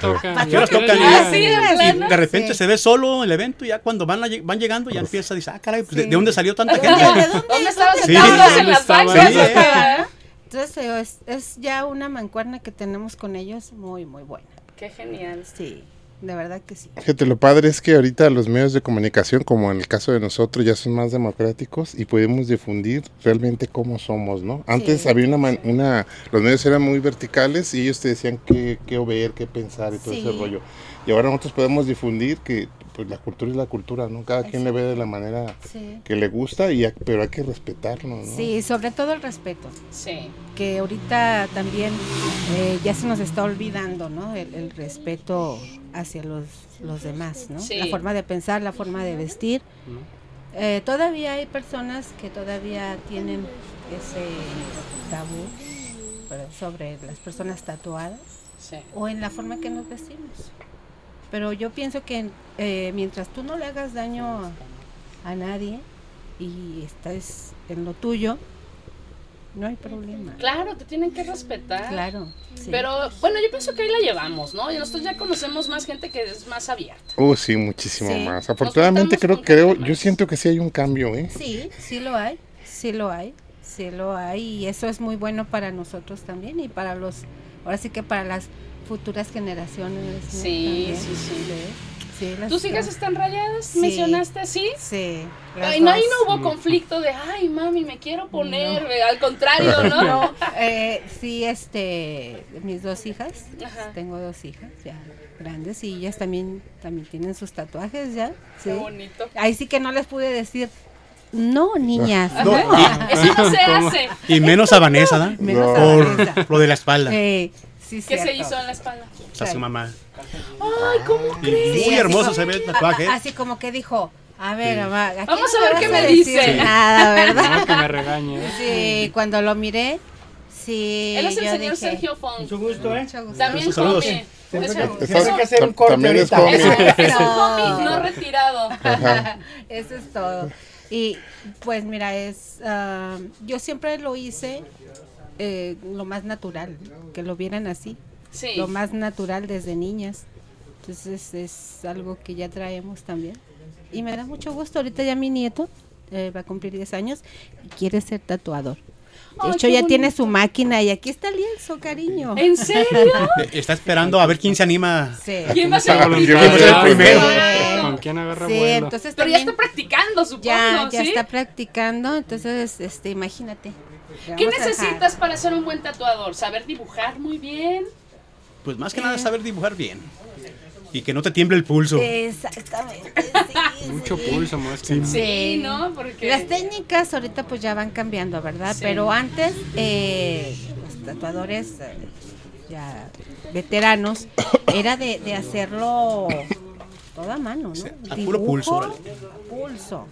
Todos están. Ah, sí, de repente Sí. se ve solo el evento y ya cuando van, van llegando ya empieza a decir, ah, caray, pues, ¿de, Sí. de dónde salió tanta ¿De gente? dónde? ¿Dónde estaban Sí. sentados ¿Dónde en las bancas? Entonces, es, es ya una mancuerna que tenemos con ellos muy, muy buena. Qué genial. Sí, de verdad que sí. Fíjate, lo padre es que ahorita los medios de comunicación, como en el caso de nosotros, ya son más democráticos y podemos difundir realmente cómo somos, ¿no? Antes Sí. había una, man- una, los medios eran muy verticales y ellos te decían qué, qué ver, qué pensar y todo ese rollo. Y ahora nosotros podemos difundir que pues la cultura es la cultura, ¿no? Cada quien le ve de la manera Sí. que le gusta, y, pero hay que respetarlo, ¿no? Sí, sobre todo el respeto, Sí. que ahorita también eh, ya se nos está olvidando, ¿no? El, el respeto hacia los, los demás, ¿no? Sí. La forma de pensar, la forma de vestir. Eh, todavía hay personas que todavía tienen ese tabú sobre las personas tatuadas Sí. o en la forma que nos vestimos. Pero yo pienso que eh, mientras tú no le hagas daño a, a nadie y estés en lo tuyo, no hay problema. Claro, te tienen que respetar. Claro. sí. Pero bueno, yo pienso que ahí la llevamos, ¿no? Y nosotros ya conocemos más gente que es más abierta. Uh, sí, muchísimo Sí. más. Afortunadamente creo, con creo, yo siento que sí hay un cambio, ¿eh? Sí, sí lo hay, sí lo hay, sí lo hay y eso es muy bueno para nosotros también y para los, ahora sí que para las futuras generaciones. ¿no? Sí, También. sí, sí. sí, las- ¿Tus hijas están rayadas? Sí. ¿Mencionaste así? Sí. Ay, no, ahí no hubo conflicto de, ay, mami, me quiero poner. eh, Al contrario, ¿no? No, eh, sí, este, mis dos hijas, Ajá. tengo dos hijas ya grandes y ellas también, también tienen sus tatuajes ya. Qué Sí. bonito. Ahí sí que no les pude decir, no, niñas, No, Eso no se hace. Y menos a Vanessa, ¿no? Menos a Por Vanessa. lo de la espalda. Eh, sí, ¿Qué se cierto. hizo en la espalda? a su mamá. Ay, ¿cómo Y crees? muy hermoso se ve el tatuaje. ¿eh? Así como que dijo, a ver, Sí. mamá, aquí Vamos no a ver qué me dice. Nada, ¿verdad? No, que me regañe. Sí, cuando lo miré, sí. Él es el yo señor dije, Sergio Fong. Mucho gusto, ¿eh? Mucho gusto. También Saludos. come. Siempre Es que- hacer un corte también es ahorita. es es un No. homie no retirado. Eso es todo. Y pues mira, es ah, yo siempre lo hice eh, lo más natural, que lo vieran así, Sí. lo más natural desde niñas. Entonces es algo que ya traemos también. Y me da mucho gusto, ahorita ya mi nieto eh, va a cumplir 10 años y quiere ser tatuador. De Ay, hecho ya tiene su máquina y aquí está el lienzo, cariño. ¿En serio? Eh, Está esperando a ver quién se anima. Sí. ¿Quién va a ser el ¿quién primero? va a ser el primero? Sí. ¿Con quién agarra Sí, vuelo? entonces Pero ya está practicando, supongo, ya, ya ¿sí? está practicando, entonces, este, imagínate. ¿Qué necesitas para ser un buen tatuador? ¿Saber dibujar muy bien? Pues más que nada saber dibujar bien. Y que no te tiemble el pulso. Exactamente. sí, Mucho sí. pulso, más que nada. Sí, ¿no? Porque... Las técnicas ahorita pues ya van cambiando, ¿verdad? Sí. Pero antes eh, los tatuadores eh, ya veteranos era de, de hacerlo toda mano, ¿no? a puro pulso. Pulso.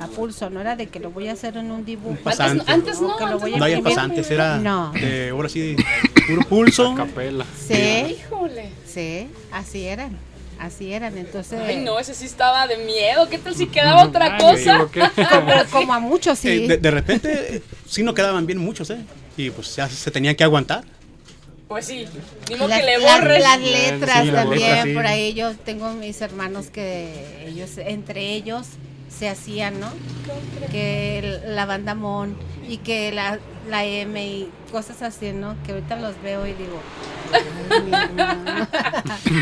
A pulso, no era de que lo voy a hacer en un dibujo. pasante. Antes no, antes voy no. a No pasantes, era No. eh, ahora sí, puro pulso. Capela. Sí, Híjole. sí, así eran. Así eran, entonces. Ay, no, ese sí estaba de miedo. ¿Qué tal si quedaba otra Ay, cosa? Como, como a muchos, sí. Eh, de, de repente, sí no quedaban bien muchos, ¿eh? Y pues ya se tenían que aguantar. Pues sí. Las, que le borres. las letras Sí, también, letras, sí. por ahí yo tengo mis hermanos que ellos, entre ellos, se hacían, ¿no? Que la banda Mon y que la, la M y cosas así, ¿no? Que ahorita los veo y digo.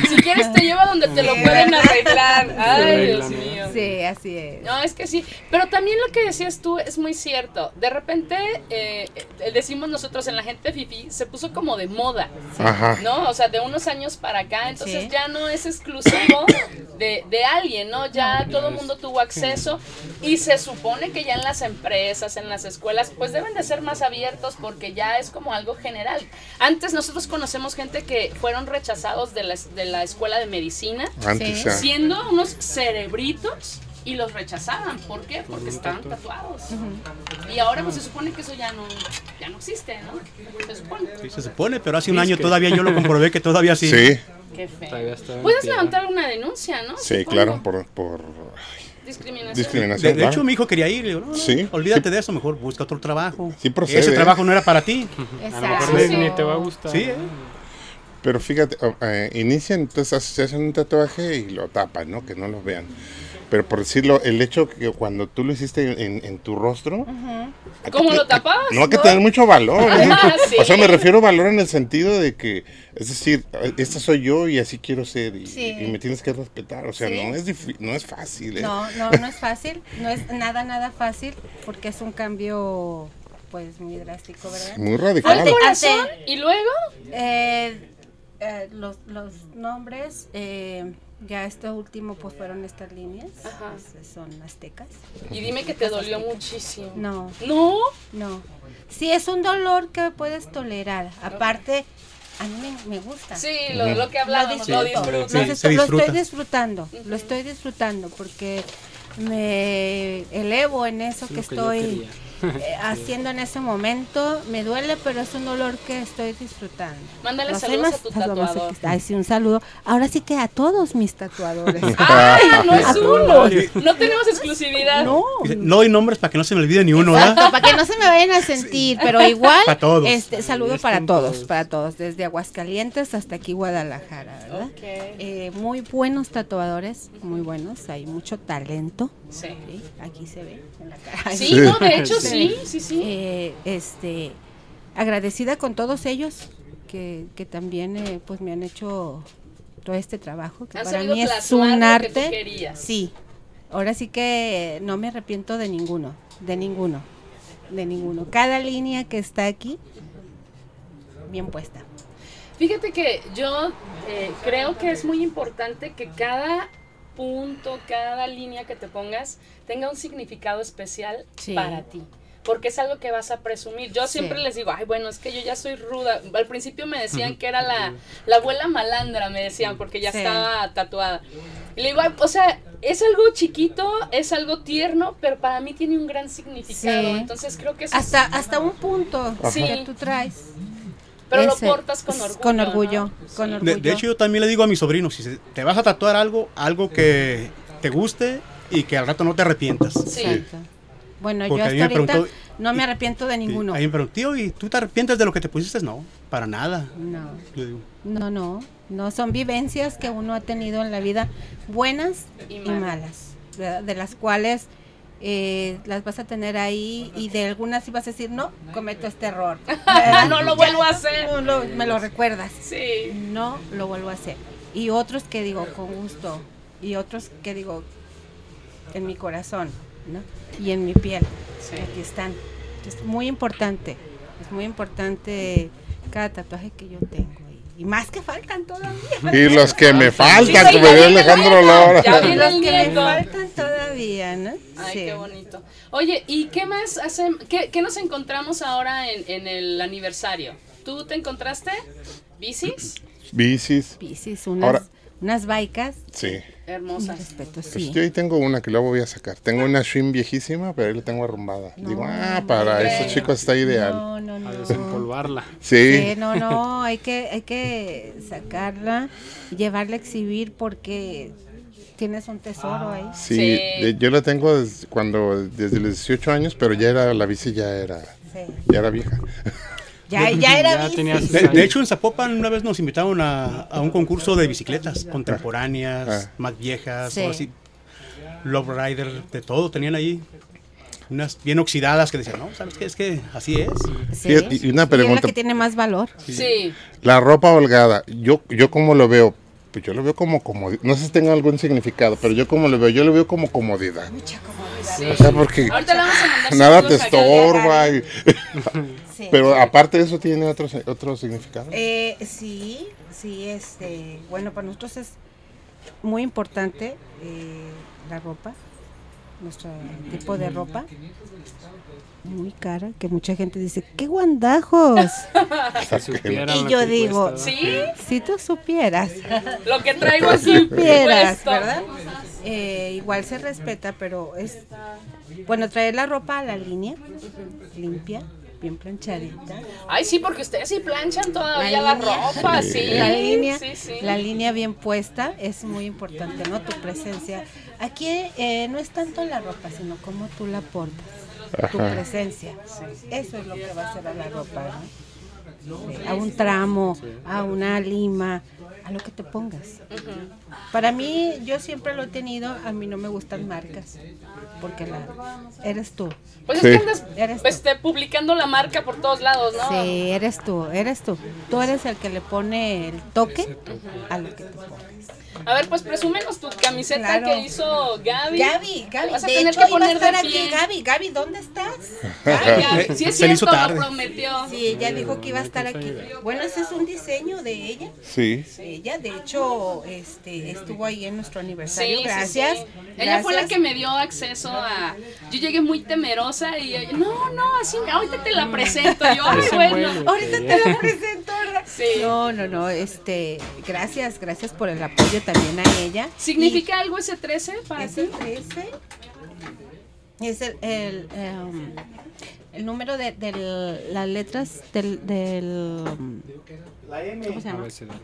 Si quieres te lleva donde te lo pueden arreglar. Ay, Dios mío. sí, así es. No, es que sí. Pero también lo que decías tú es muy cierto. De repente, eh, eh, decimos nosotros en la gente fifi, se puso como de moda. Ajá. ¿no? O sea, de unos años para acá, entonces Sí. ya no es exclusivo de, de alguien, ¿no? Ya todo el mundo tuvo acceso y se supone que ya en las empresas, en las escuelas, pues deben de ser más abiertos porque ya es como algo general. Antes nosotros conocemos gente que fueron rechazados de la, es- de la escuela de medicina, Antes Sí. ya. siendo unos cerebritos y los rechazaban. ¿Por qué? Porque estaban tatuados. Y ahora pues se supone que eso ya no, ya no existe, ¿no? Se supone. Sí, se supone, pero hace un año todavía yo lo comprobé que todavía sí. Sí, Qué feo. Puedes levantar una denuncia, ¿no? sí, Supongo. claro, por, por Discriminación. discriminación. De, hecho, mi hijo quería ir. Le digo, no, no, Sí, olvídate sí. de eso, mejor busca otro trabajo. Sí procede, Ese ¿eh? trabajo no era para ti. A lo mejor ni- Sí. ni te va a gustar. Sí, ¿eh? Pero fíjate, eh, inician, entonces se hacen un tatuaje y lo tapan, ¿no? Que no lo vean. Pero por decirlo, el hecho que cuando tú lo hiciste en, en tu rostro... que ¿Cómo lo tapabas? No hay que tener mucho valor. ¿eh? Ah, sí. O sea, me refiero a valor en el sentido de que, es decir, esta soy yo y así quiero ser y, Sí. y me tienes que respetar. O sea, Sí. no es no es fácil. ¿eh? No, no, no es fácil, no es nada, nada fácil, porque es un cambio, pues, muy drástico, ¿verdad? Muy Al radical. corazón Ante- y luego Eh, eh, los, los nombres, eh, ya este último, pues, fueron estas líneas, Ajá. pues, son aztecas. y dime que te dolió muchísimo. No, No. no. Sí, es un dolor que puedes tolerar, aparte, a mí me, me gusta. Sí, lo, lo que hablábamos, lo disfruto. disfruto. Sí, Lo estoy disfrutando, lo estoy disfrutando porque me elevo en eso Es que estoy. eh, haciendo en ese momento. Me duele, pero es un dolor que estoy disfrutando. Mándale No saludos más- a tu tatuador. Ay, sí, un saludo. Ahora sí que a todos mis tatuadores. ¡Ay, no es A uno! todos. No tenemos exclusividad. No. No doy nombres para que no se me olvide ni uno, ¿verdad? Exacto, para que no se me vayan a sentir, pero igual, Para todos. este saludo para todos, todos. para todos, desde Aguascalientes hasta aquí Guadalajara, ¿verdad? Ok. Eh, muy buenos tatuadores, muy buenos, hay mucho talento, Sí. ¿sí? aquí se ve en la cara. Sí, no, de hecho sí, sí, sí. Eh, este, agradecida con todos ellos que, que también eh, pues me han hecho todo este trabajo, que para mí es un que arte. querías. Sí, ahora sí que no me arrepiento de ninguno, de ninguno, de ninguno. Cada línea que está aquí, bien puesta. Fíjate que yo eh, creo que es muy importante que cada punto, cada línea que te pongas tenga un significado especial Sí. para ti. Porque es algo que vas a presumir. Yo Sí. siempre les digo, ay, bueno, es que yo ya soy ruda. Al principio me decían que era la, la abuela malandra, me decían, porque ya Sí. estaba tatuada. Y le digo, "Ay, o sea, es algo chiquito, es algo tierno, pero para mí tiene un gran significado. Sí. Entonces creo que eso es- Hasta, hasta un punto Sí. que tú traes. pero lo portas con orgullo. Con ¿no? orgullo, con Sí. orgullo. De, de hecho, yo también le digo a mis sobrinos, si se- te vas a tatuar algo, algo que te guste y que al rato no te arrepientas. Sí. Bueno, Porque yo hasta ahorita preguntó- no me arrepiento de ninguno. Ahí me preguntó, tío, ¿y tú te arrepientes de lo que te pusiste? No, para nada. No, digo, no, no, no son vivencias que uno ha tenido en la vida, buenas Y y malas. de las cuales eh, las vas a tener ahí y de algunas sí vas a decir, no, cometo este error. No lo vuelvo a hacer. no lo- me lo recuerdas. Sí. No lo vuelvo a hacer. Y otros que digo, con gusto. Y otros que digo, en mi corazón, ¿no? Y en mi piel. Sí. Aquí están. Es muy importante. Es muy importante cada tatuaje que yo tengo. y más que faltan todavía. Y los que me faltan, como viene Alejandro. Ya viene los que me faltan todavía, ¿no? Ay, Sí. qué bonito. Oye, ¿y qué más hacen? ¿Qué, qué nos encontramos ahora en, en el aniversario? ¿Tú te encontraste? ¿Bicis? Bicis, Piscis, unas, Ahora- unas baicas. sí. Mi Hermosas. respeto, Pues sí. yo ahí tengo una que luego voy a sacar. Tengo una Swim viejísima, pero ahí la tengo arrumbada. Digo, ah, para esos chicos está ideal. No, no, no. A desempolvarla. Sí. Sí, no, no, hay que, hay que sacarla, llevarla a exhibir porque tienes un tesoro ahí. Sí, Sí. de- yo la tengo desde, cuando, desde los 18 años, pero ya era, la bici ya era, Sí. ya era vieja. Ya, ya era Ya bici. sus De, de hecho, en Zapopan una vez nos invitaron a, a un concurso de bicicletas contemporáneas, Ah. más viejas, Sí. o así. Love Rider, de todo tenían ahí. Unas bien oxidadas que decían, no, ¿sabes qué? Es que así es. Sí. Y una es la pregunta. que tiene más valor. Sí. La ropa holgada, yo, yo como lo veo, pues yo lo veo como comodidad. No sé si tenga algún significado, pero yo como lo veo, yo lo veo como comodidad. sí. O sea, porque Ahorita le vamos a mandar nada te estorba. y- Sí. pero aparte de eso, ¿tiene otro, otro significado? Eh, sí, sí, este, bueno, para nosotros es muy importante eh, la ropa, nuestro tipo de ropa, muy cara, que mucha gente dice, ¡qué guandajos! Y yo digo. ¿Sí? si tú supieras, Lo que traigo supieras. ¿verdad? Eh, igual se respeta, pero es, bueno, traer la ropa a la línea, limpia, bien planchadita. Ay, sí, porque ustedes sí planchan todavía La la, línea. ropa, sí. la línea, Sí, sí. la línea bien puesta es muy importante, ¿no? Tu presencia. Aquí eh, no es tanto la ropa, sino cómo tú la portas, tu Ajá. presencia. Eso es lo que va a hacer a la ropa, ¿no? A un tramo, a una lima, a lo que te pongas. Para mí, yo siempre lo he tenido, a mí no me gustan marcas, porque la, eres tú. Pues Sí. es que andas Eres pues, te, publicando la marca por todos lados, ¿no? Sí, eres tú, eres tú. Tú eres el que le pone el toque a lo que te pongas. A ver, pues presúmenos tu camiseta Claro. que hizo Gaby. Gaby, Gaby, Vas a de tener hecho que poner de aquí pie. Gaby, Gaby, ¿dónde estás? Gaby, sí es Se hizo cierto, tarde. lo prometió. Sí, ella dijo que iba a estar aquí. Bueno, ese es un diseño de ella. Sí. Ella, de hecho, este, estuvo ahí en nuestro Sí, aniversario. sí, Gracias. sí. Ella fue la gracias. que me dio acceso a. Yo llegué muy temerosa y ella, no, no, así, ahorita te la presento. Yo, ay, bueno. Ahorita te la presento. ¿verdad? Sí. No, no, no, este, gracias, gracias por el apoyo también a ella. ¿Significa algo ese 13 Y para es ti? el 13, es el, el, em, el número de, del- las letras del, del ¿cómo se A llama?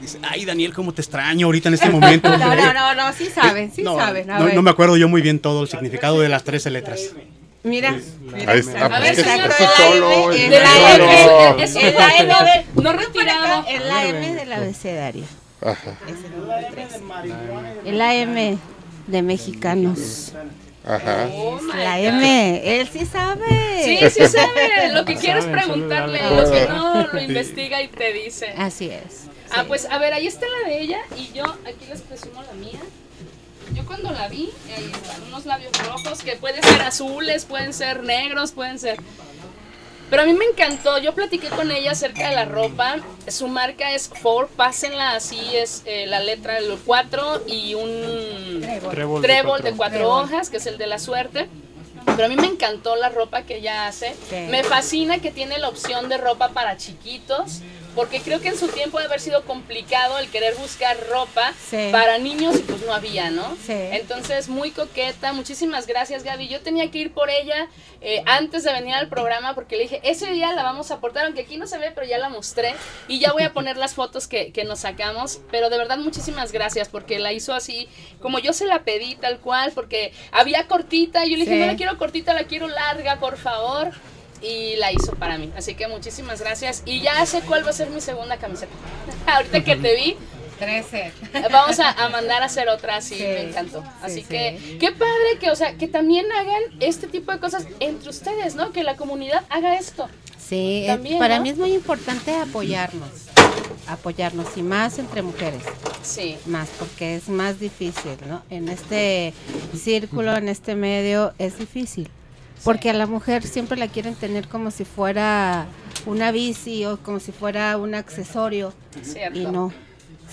Dice, ay Daniel, cómo te extraño ahorita en este momento. No, no, no, no, sí saben, sí no, saben. A no, no me acuerdo yo muy bien todo el significado de las 13 letras. Mira, mira. Ahí está. A ver, es señor, solo, es la. M, Es la M, a ver, no retirado. En la M del abecedario. Ajá, Es el número 13. En la M de mexicanos. Ajá. Oh La God. M, él sí sabe. Sí, sí sabe. Lo que quieres preguntarle, lo que no lo investiga y te dice. Así es. Ah, sí. pues a ver, ahí está la de ella y yo aquí les presumo la mía. Yo cuando la vi, ahí están unos labios rojos que pueden ser azules, pueden ser negros, pueden ser... Pero a mí me encantó, yo platiqué con ella acerca de la ropa, su marca es Ford, pásenla así, es eh, la letra del 4 y un Trébol de trébol de cuatro. cuatro Trébol. hojas, que es el de la suerte. Pero a mí me encantó la ropa que ella hace. Sí. Me fascina que tiene la opción de ropa para chiquitos, porque creo que en su tiempo debe haber sido complicado el querer buscar ropa Sí. para niños y pues no había, ¿no? Sí. Entonces, muy coqueta. Muchísimas gracias, Gaby. Yo tenía que ir por ella eh, antes de venir al programa porque le dije, ese día la vamos a aportar, aunque aquí no se ve, pero ya la mostré. Y ya voy a poner las fotos que, que nos sacamos. Pero de verdad, muchísimas gracias porque la hizo así, como yo se la pedí tal cual, porque había cortita. Y yo le dije, Sí. no la quiero cortita, la quiero larga, por favor. Y la hizo para mí. Así que muchísimas gracias. Y ya sé cuál va a ser mi segunda camiseta. Ahorita que te vi, 13. Vamos a, a mandar a hacer otra así, Sí, me encantó. sí, Así sí. que qué padre que, o sea, que también hagan este tipo de cosas entre ustedes, ¿no? Que la comunidad haga esto. Sí, También, para ¿no? mí es muy importante apoyarnos, apoyarnos y más entre mujeres, Sí. más porque es más difícil, ¿no? En este círculo, en este medio es difícil, Porque a la mujer siempre la quieren tener como si fuera una bici o como si fuera un accesorio. Cierto. Y no,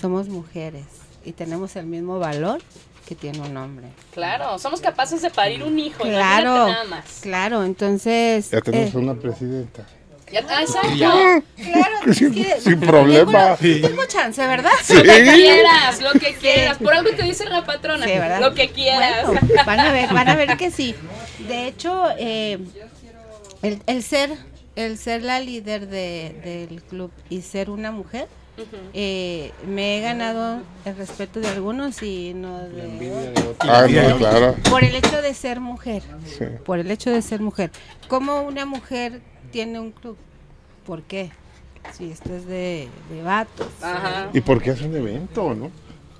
somos mujeres y tenemos el mismo valor que tiene un hombre. Claro, somos capaces de parir un hijo. Claro, nada más. claro, entonces... Ya tenemos eh, una presidenta. Ya, ah, exacto. Claro, es Sin, que sin tengo problema. Tengo chance, ¿verdad? Lo que quieras, lo que quieras. Por algo te dice la patrona. Sí, ¿verdad? Lo que quieras. Bueno, van a ver, van a ver que sí. De hecho, eh, el, el ser el ser la líder de- del club y ser una mujer, eh, me he ganado el respeto de algunos y no de Ah, no, claro. por el hecho de ser mujer. Sí. Por el hecho de ser mujer. ¿Cómo una mujer tiene un club? ¿Por qué? Si esto es de, de vatos. Ajá. ¿Y por qué hace un evento, no?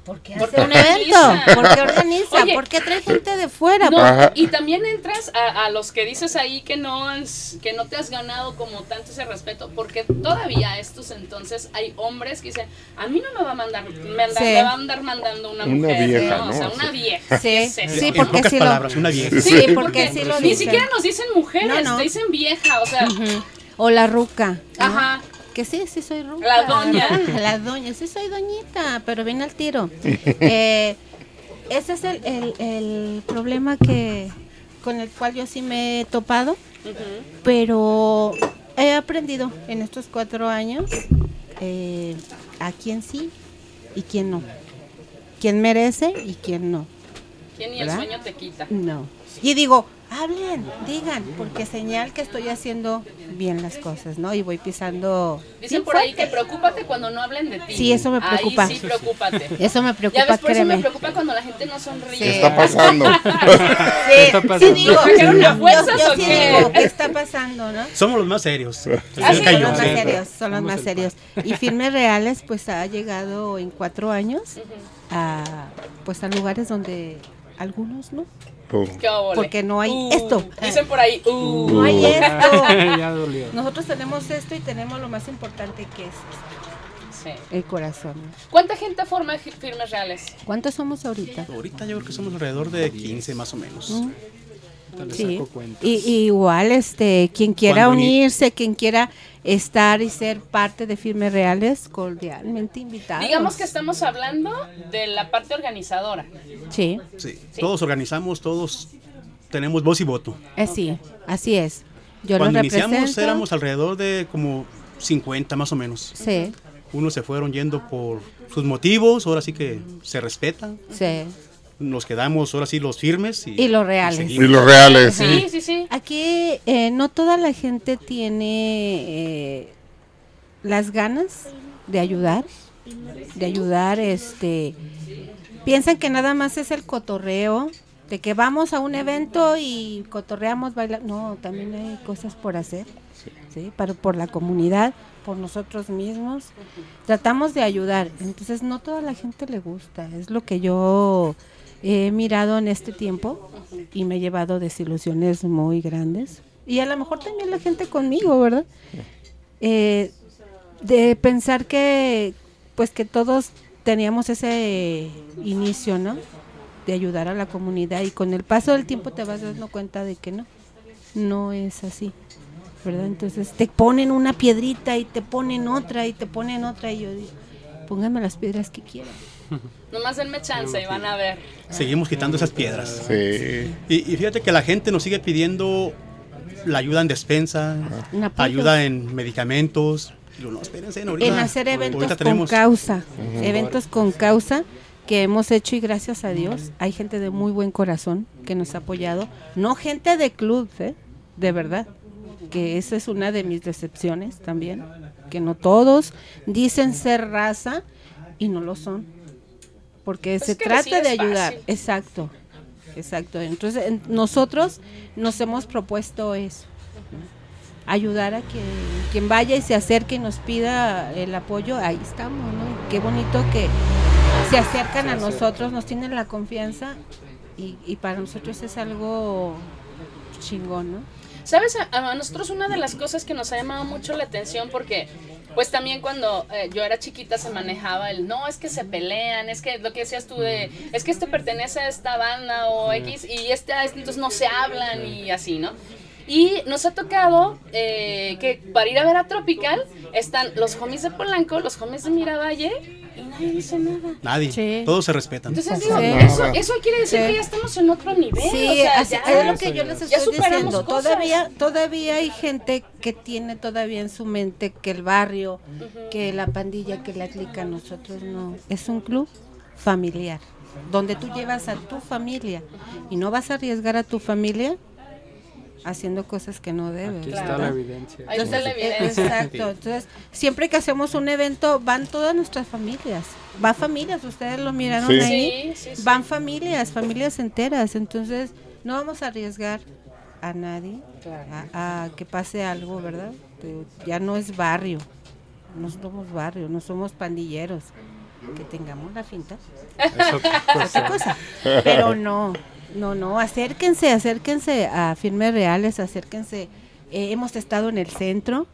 ¿Por qué Porque hace un evento? organiza. ¿Por qué organiza? Oye, ¿Por qué trae gente de fuera? No, y también entras a, a los que dices ahí que no es- que no te has ganado como tanto ese respeto, porque todavía a estos entonces hay hombres que dicen, a mí no me va a mandar, me, anda- Sí. me va a andar mandando una Una mujer, vieja, ¿no? O sea, una vieja. Sí, sí, porque pocas sí lo- palabras, una vieja. Sí, porque sí lo Ni dicen. siquiera nos dicen mujeres, No, no. te dicen vieja, o sea. O la ruca. ¿no? ajá. Que sí, sí soy ruca. La doña. La doña, sí soy doñita, pero viene al tiro. Eh, ese es el, el- el problema que con el cual yo sí me he topado, pero he aprendido en estos cuatro años eh, a quién sí y quién no. Quién merece y quién no. ¿Quién ni el sueño te quita? No. Y digo, hablen, digan, porque señal que estoy haciendo bien las cosas, ¿no? Y voy pisando. Dicen por ahí que preocúpate cuando no hablen de ti. Sí, eso me preocupa. Ahí sí, preocúpate. Eso me Ya preocupa, ves, por eso me créeme. preocupa cuando la gente no sonríe. ¿Qué está pasando? Sí, está sí pasando? digo, ¿Trajeron a yo- sí qué? digo, ¿qué está pasando, no? Somos los más serios. Ah, sí, son los más sí. serios, son los Somos más el serios. Y Firmes Reales, pues ha llegado en cuatro años a, pues a lugares donde algunos no. Porque no hay Uh, esto. Dicen por ahí, uh. No hay esto. Nosotros tenemos esto y tenemos lo más importante que es Sí. el corazón. ¿Cuánta gente forma fi- firmes reales? ¿Cuántos somos ahorita? Ahorita yo creo que somos alrededor de 15 más o menos. Mm. Ahorita le Sí. saco cuentas. Y, y igual, este, quien quiera Cuando ni- unirse, quien quiera estar y ser parte de Firmes Reales, cordialmente invitados. Digamos que estamos hablando de la parte organizadora. Sí, Sí. Todos organizamos, todos tenemos voz y voto. así, así es. Yo Cuando lo iniciamos represento. éramos alrededor de como 50 más o menos. Sí, Unos se fueron yendo por sus motivos, ahora sí que se respetan. sí. Nos quedamos ahora sí los firmes y, Y los reales. Y seguimos. los reales. Sí, sí, sí. Aquí eh, no toda la gente tiene eh, las ganas de ayudar, de ayudar, este, piensan que nada más es el cotorreo, de que vamos a un evento y cotorreamos, bailamos, no, también hay cosas por hacer, sí, para por la comunidad, por nosotros mismos, tratamos de ayudar, entonces no toda la gente le gusta, es lo que yo he mirado en este tiempo y me he llevado desilusiones muy grandes. Y a lo mejor también la gente conmigo, ¿verdad? Eh, de pensar que, pues que todos teníamos ese inicio, ¿no? De ayudar a la comunidad y con el paso del tiempo te vas dando cuenta de que no, no es así, ¿verdad? Entonces te ponen una piedrita y te ponen otra y te ponen otra y yo digo, pónganme las piedras que quieran. Nomás denme chance y van a ver. Seguimos quitando esas piedras. Sí. Y, y fíjate que la gente nos sigue pidiendo la ayuda en despensa, ayuda en medicamentos. No, espérense, ahorita, en hacer eventos ahorita con tenemos causa, eventos con causa que hemos hecho y gracias a Dios hay gente de muy buen corazón que nos ha apoyado, no gente de club, ¿eh? de verdad, que esa es una de mis decepciones también, que no todos dicen ser raza y no lo son, porque Pues se trata de ayudar, fácil. exacto, exacto, entonces en- nosotros nos hemos propuesto eso ayudar a que quien vaya y se acerque y nos pida el apoyo, ahí estamos, ¿no? Y Qué bonito que se acercan a nosotros, nos tienen la confianza y, y para nosotros es algo chingón, ¿no? ¿Sabes? A, a nosotros una de las cosas que nos ha llamado mucho la atención porque pues también cuando eh, yo era chiquita se manejaba el no, es que se pelean, es que lo que decías tú de es que este pertenece a esta banda o X y este este, entonces no se hablan y así, ¿no? Y nos ha tocado eh, que para ir a ver a Tropical están los homies de Polanco, los homies de Miravalle y nadie dice nada. Nadie. Sí. Todos se respetan. Entonces digo, Sí. eso, eso quiere decir Sí. que ya estamos en otro nivel. Sí, o sea, así- ya- es lo que yo les estoy diciendo. cosas. Todavía, todavía hay gente que tiene todavía en su mente que el barrio, que la pandilla, que la clica, nosotros no. Es un club familiar, donde tú llevas a tu familia y no vas a arriesgar a tu familia haciendo cosas que no debes. Aquí Claro. está la evidencia. Ahí está la evidencia. Exacto. Entonces, siempre que hacemos un evento, van todas nuestras familias. Va familias, ustedes lo miraron Sí. ahí. Sí, sí, sí. Van familias, familias enteras. Entonces, no vamos a arriesgar a nadie a, a que pase algo, ¿verdad? Ya no es barrio. No somos barrio, no somos pandilleros. Que tengamos la finta. Es otra cosa. Otra cosa. Pero no, no, no, acérquense, acérquense a firmes reales, acérquense. Eh, hemos estado en el centro,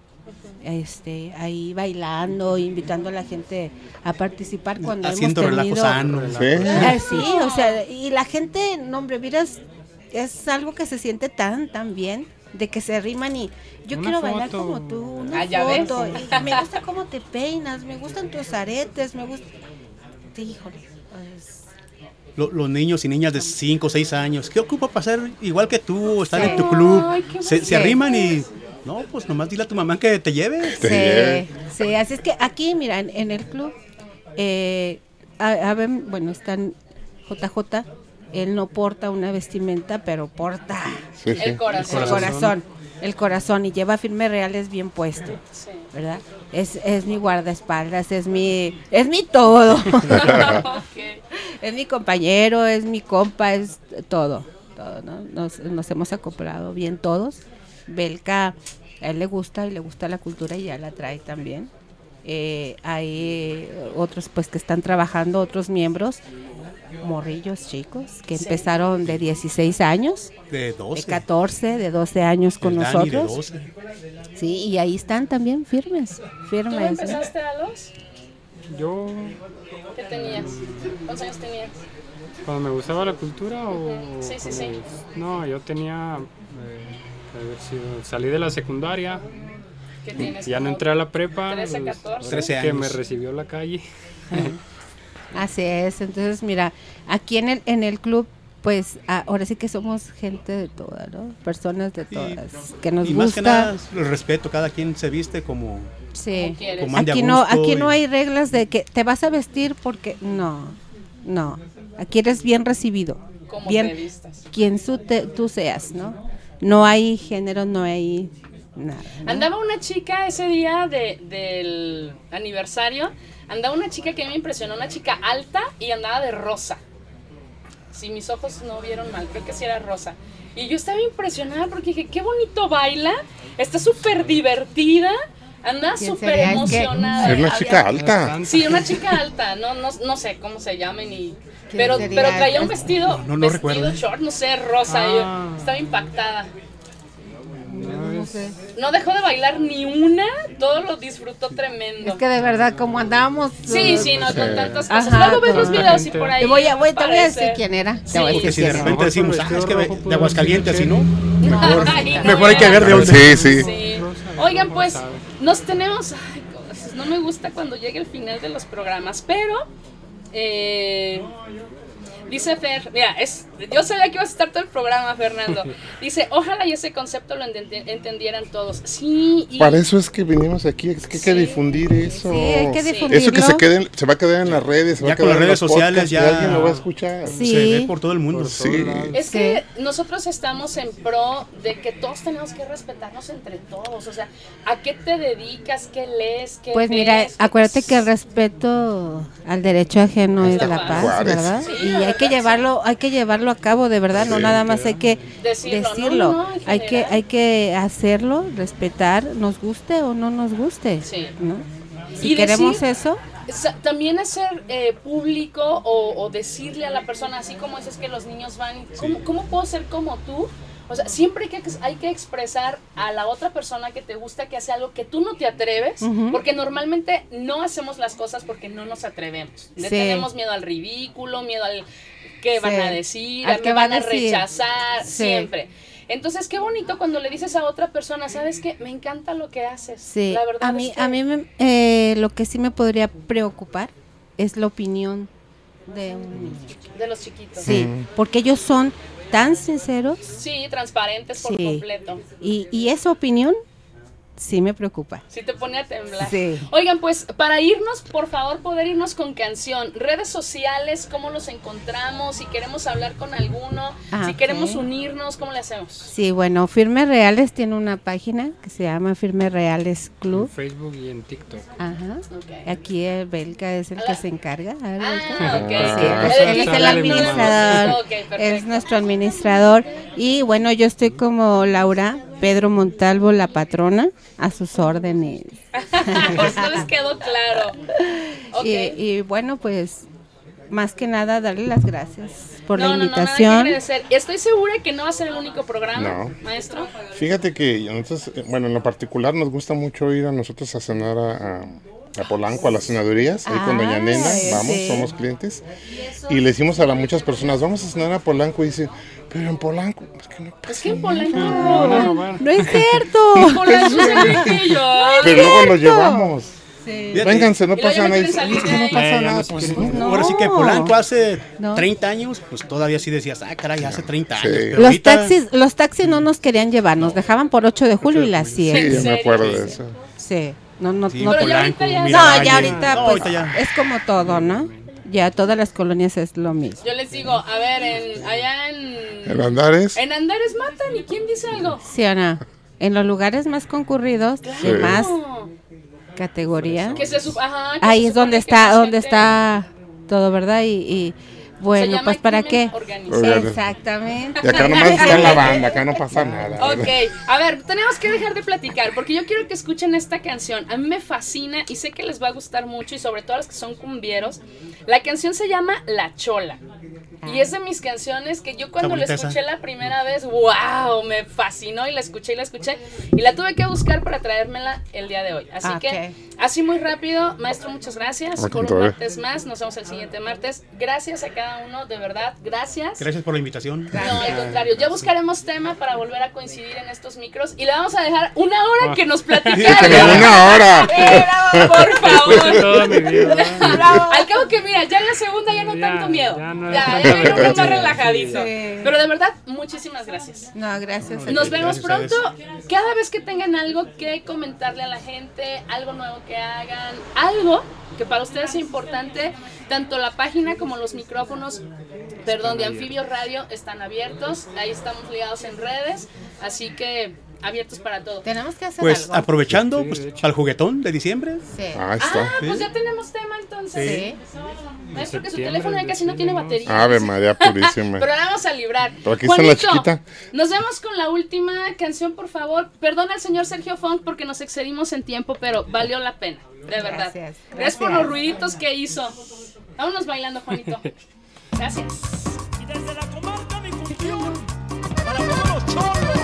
este, ahí bailando, invitando a la gente a participar cuando Haciendo hemos relajo tenido... sano. Sí. Ah, sí, o sea, y la gente, no hombre, miras, es algo que se siente tan, tan bien, de que se arriman y yo Una quiero bailar como tú, una Ah, ya ves. foto, y me gusta cómo te peinas, me gustan tus aretes, me gusta... Híjole, pues, Lo- los niños y niñas de 5 o 6 años, ¿qué ocupa pasar igual que tú, estar Sí. en tu club? Ay, Se, arriman y, no, pues nomás dile a tu mamá que te lleve. Sí, sí, así es que aquí, mira, en, en el club, eh, a- a ver, bueno, están JJ, él no porta una vestimenta, pero porta Sí, sí. El corazón. el corazón, el corazón y lleva firmes reales bien puesto. ¿verdad? Es, es mi guardaespaldas, es mi, es mi todo, es mi compañero, es mi compa, es todo, todo, ¿no? Nos, nos hemos acoplado bien todos. Belka, a él le gusta y le gusta la cultura y ya la trae también. Eh, hay otros pues que están trabajando, otros miembros, morrillos chicos, que Sí. empezaron de 16 años, De de 12. 14, de 12 años con El Dani de nosotros. 12. Sí, y ahí están también firmes, ¿Tú firmes. ¿eh? empezaste a los? Yo, ¿Qué tenías? ¿Cuántos años tenías? cuando me gustaba la cultura o... Sí, sí, sí. No, yo tenía... eh, sido- salí de la secundaria, ¿Qué tienes? ya no entré a la prepa. 13, pues, 14. ahora 13 Que me años. recibió la calle. Así es, entonces mira, aquí en el, en el club, pues ah, ahora sí que somos gente de todas, ¿no? Personas de todas, que nos y más que gusta. nada, el respeto, cada quien se viste como... Sí. Como Aquí no, aquí no hay reglas de que te vas a vestir porque no, no. Aquí eres bien recibido, Como bien te vistas. quien su- te- tú seas, ¿no? No hay género, no hay nada. ¿no? Andaba una chica ese día de, del aniversario, andaba una chica que me impresionó, una chica alta y andaba de rosa. Si mis ojos no vieron mal, creo que sí era rosa. Y yo estaba impresionada porque dije, qué bonito baila, está súper divertida, anda ¿Quién súper emocionada. Es una chica alta. Sí, una chica alta, no, no, no sé cómo se llamen y... ¿Quién Pero, pero traía un vestido, No, no, no vestido recuerdo. short, no sé, rosa. y yo Ah. estaba impactada. No, dejó de bailar ni una, todo lo disfrutó tremendo. Es que de verdad, como andábamos. Sí, sí, no, Sí. con tantas cosas. Ajá, Luego ves los videos y por ahí. Te voy a, voy, te voy a decir quién era. Sí. Te voy a Porque decir si de repente decimos, ah, es que de Aguascalientes, si no, mejor, Ay, no, mejor hay que ver de dónde. Sí, sí. Sí. Oigan, pues nos tenemos. ay, cosas, no me gusta cuando llegue el final de los programas, pero. eh, dice Fer, mira, es, yo sabía que ibas a estar todo el programa, Fernando. Dice, ojalá y ese concepto lo enten- entendieran todos. Sí, y Para eso es que venimos aquí, es que hay que Sí. difundir eso. Sí, hay que difundirlo. Eso que se, quede, se va a quedar en las redes, se va Ya a con quedar las en redes los sociales podcasts ya- alguien lo va a escuchar. Sí. se ve por todo el mundo. Sí. Es Sí. que nosotros estamos en pro de que todos tenemos que respetarnos entre todos. O sea, ¿a qué te dedicas? ¿Qué lees? ¿Qué Pues ves? mira, ¿Qué- acuérdate que el respeto al derecho ajeno es la la paz. ¿verdad? Sí, Y la hay que sí. llevarlo, hay que llevarlo a cabo de verdad, no nada más hay que Decirlo, decirlo, no, no, en hay que hay que hacerlo, respetar, nos guste o no nos guste, Sí. ¿no? Si Y queremos decir- eso, También hacer eh, público o, o decirle a la persona, así como dices que los niños van, ¿cómo, cómo puedo ser como tú? O sea, siempre hay que, hay que expresar a la otra persona que te gusta que hace algo que tú no te atreves, porque normalmente no hacemos las cosas porque no nos atrevemos. Le tenemos miedo al ridículo, miedo al qué van Sí. a decir, Al a qué me van a decir. rechazar, Sí. siempre. Entonces, qué bonito cuando le dices a otra persona, ¿sabes qué? Me encanta lo que haces. Sí, La verdad a mí, es que- a mí me- eh, lo que sí me podría preocupar es la opinión de un de los chiquitos. Sí, porque ellos son tan sinceros Sí, transparentes por Sí. completo. y, y esa opinión sí me preocupa. Sí te pone a temblar. Sí. Oigan, pues para irnos, por favor, poder irnos con canción. Redes sociales, ¿cómo los encontramos? Si queremos hablar con alguno, Ah, si queremos unirnos, ¿cómo le hacemos? Sí, bueno, Firmes Reales tiene una página que se llama Firmes Reales En Club. Facebook y en TikTok. Ajá. Ok. Aquí el Belka es el que se encarga. Ah. Sí, Ah, él es- sí, él es el administrador. Es nuestro administrador. Y bueno, yo estoy como Laura Pedro Montalvo, la patrona, a sus órdenes. Por eso les quedó claro. Ok. Y, y bueno, pues más que nada darle las gracias por no, la no, no, nada que invitación. Estoy segura que no va a ser el único programa, No. maestro. Fíjate que nosotros, eh, bueno, en lo particular nos gusta mucho ir a nosotros a cenar a, a- a Polanco, a las cenadurías, ahí con Doña Ah, Nena, vamos, sí. somos clientes. Y le decimos a las muchas personas, vamos a cenar a Polanco y dicen, pero en Polanco, es que no Es pasa que en nada". Polanco a roban. robar. No es cierto. Polanco. Pero luego lo llevamos. Fíjate, Vénganse, no pasa no nada. "Es no ahí". pasa Eh, ya nada. no Pues, no. Ahora sí que Polanco hace No. 30 años, pues todavía sí decías, ah, caray, hace 30 Sí. años. pero Los ahorita- taxis, los taxis no nos querían llevar, nos dejaban por 8 de julio y las Sí, 7. yo me acuerdo de eso. Sí, no, no, Sí, no, Pero ya Polanco, ahorita ya- no, Miravalle. ya ahorita No, pues, ahorita ya. es como todo, ¿no? Ya todas las colonias es lo mismo. Yo les digo, a ver, en, allá en... En Andares, En Andares matan, ¿y quién dice algo? Sí, Ana, en los lugares más concurridos, de Sí. más No, categoría, que se ajá, que ahí se es donde está, donde gente- está todo, ¿verdad? Y, y, se bueno, llama pues para qué. organizado. Exactamente. y acá nomás está la banda, acá no pasa nada. Ok, a ver, tenemos que dejar de platicar porque yo quiero que escuchen esta canción. A mí me fascina y sé que les va a gustar mucho y sobre todo a los que son cumbieros. La canción se llama La Chola. Y es de mis canciones que yo cuando la escuché la primera vez, wow, me fascinó y la escuché y la escuché. Y la tuve que buscar para traérmela el día de hoy. Así Ah, que, ok. así muy rápido, maestro, muchas gracias por un martes más. Nos vemos el siguiente martes. Gracias a cada uno, de verdad, gracias. Gracias por la invitación. No, al contrario, ya buscaremos tema para volver a coincidir en estos micros y le vamos a dejar una hora que nos platique. Pero algo. una hora. Eh, bravo, por favor. toda mi vida. ¿verdad? Al cabo que mira, ya en la segunda ya no Ya, tanto miedo. ya Ya, no ya, uno más relajadito. Sí. Pero de verdad, muchísimas gracias. No, gracias. Nos vemos Gracias pronto. Cada vez que tengan algo que comentarle a la gente, algo nuevo que hagan, algo que para ustedes es importante, tanto la página como los micrófonos, perdón, de Anfibio Radio están abiertos. Ahí estamos ligados en redes, así que abiertos para todo. Tenemos que hacer Pues algo. aprovechando Sí, pues, el juguetón de diciembre. Sí. Ahí Ah, está. pues ya tenemos tema entonces. Sí. Maestro, que su teléfono ya casi no tiene batería. Ave María Purísima. Pero la vamos a librar. Pero aquí está la chiquita. Nos vemos con la última canción, por favor. Perdona al señor Sergio Funk porque nos excedimos en tiempo, pero valió la pena, de verdad. Gracias, Gracias por gracias. los ruiditos que hizo. Vámonos bailando, Juanito. Gracias. Y desde la comarca mi cumbión, para todos los cholos.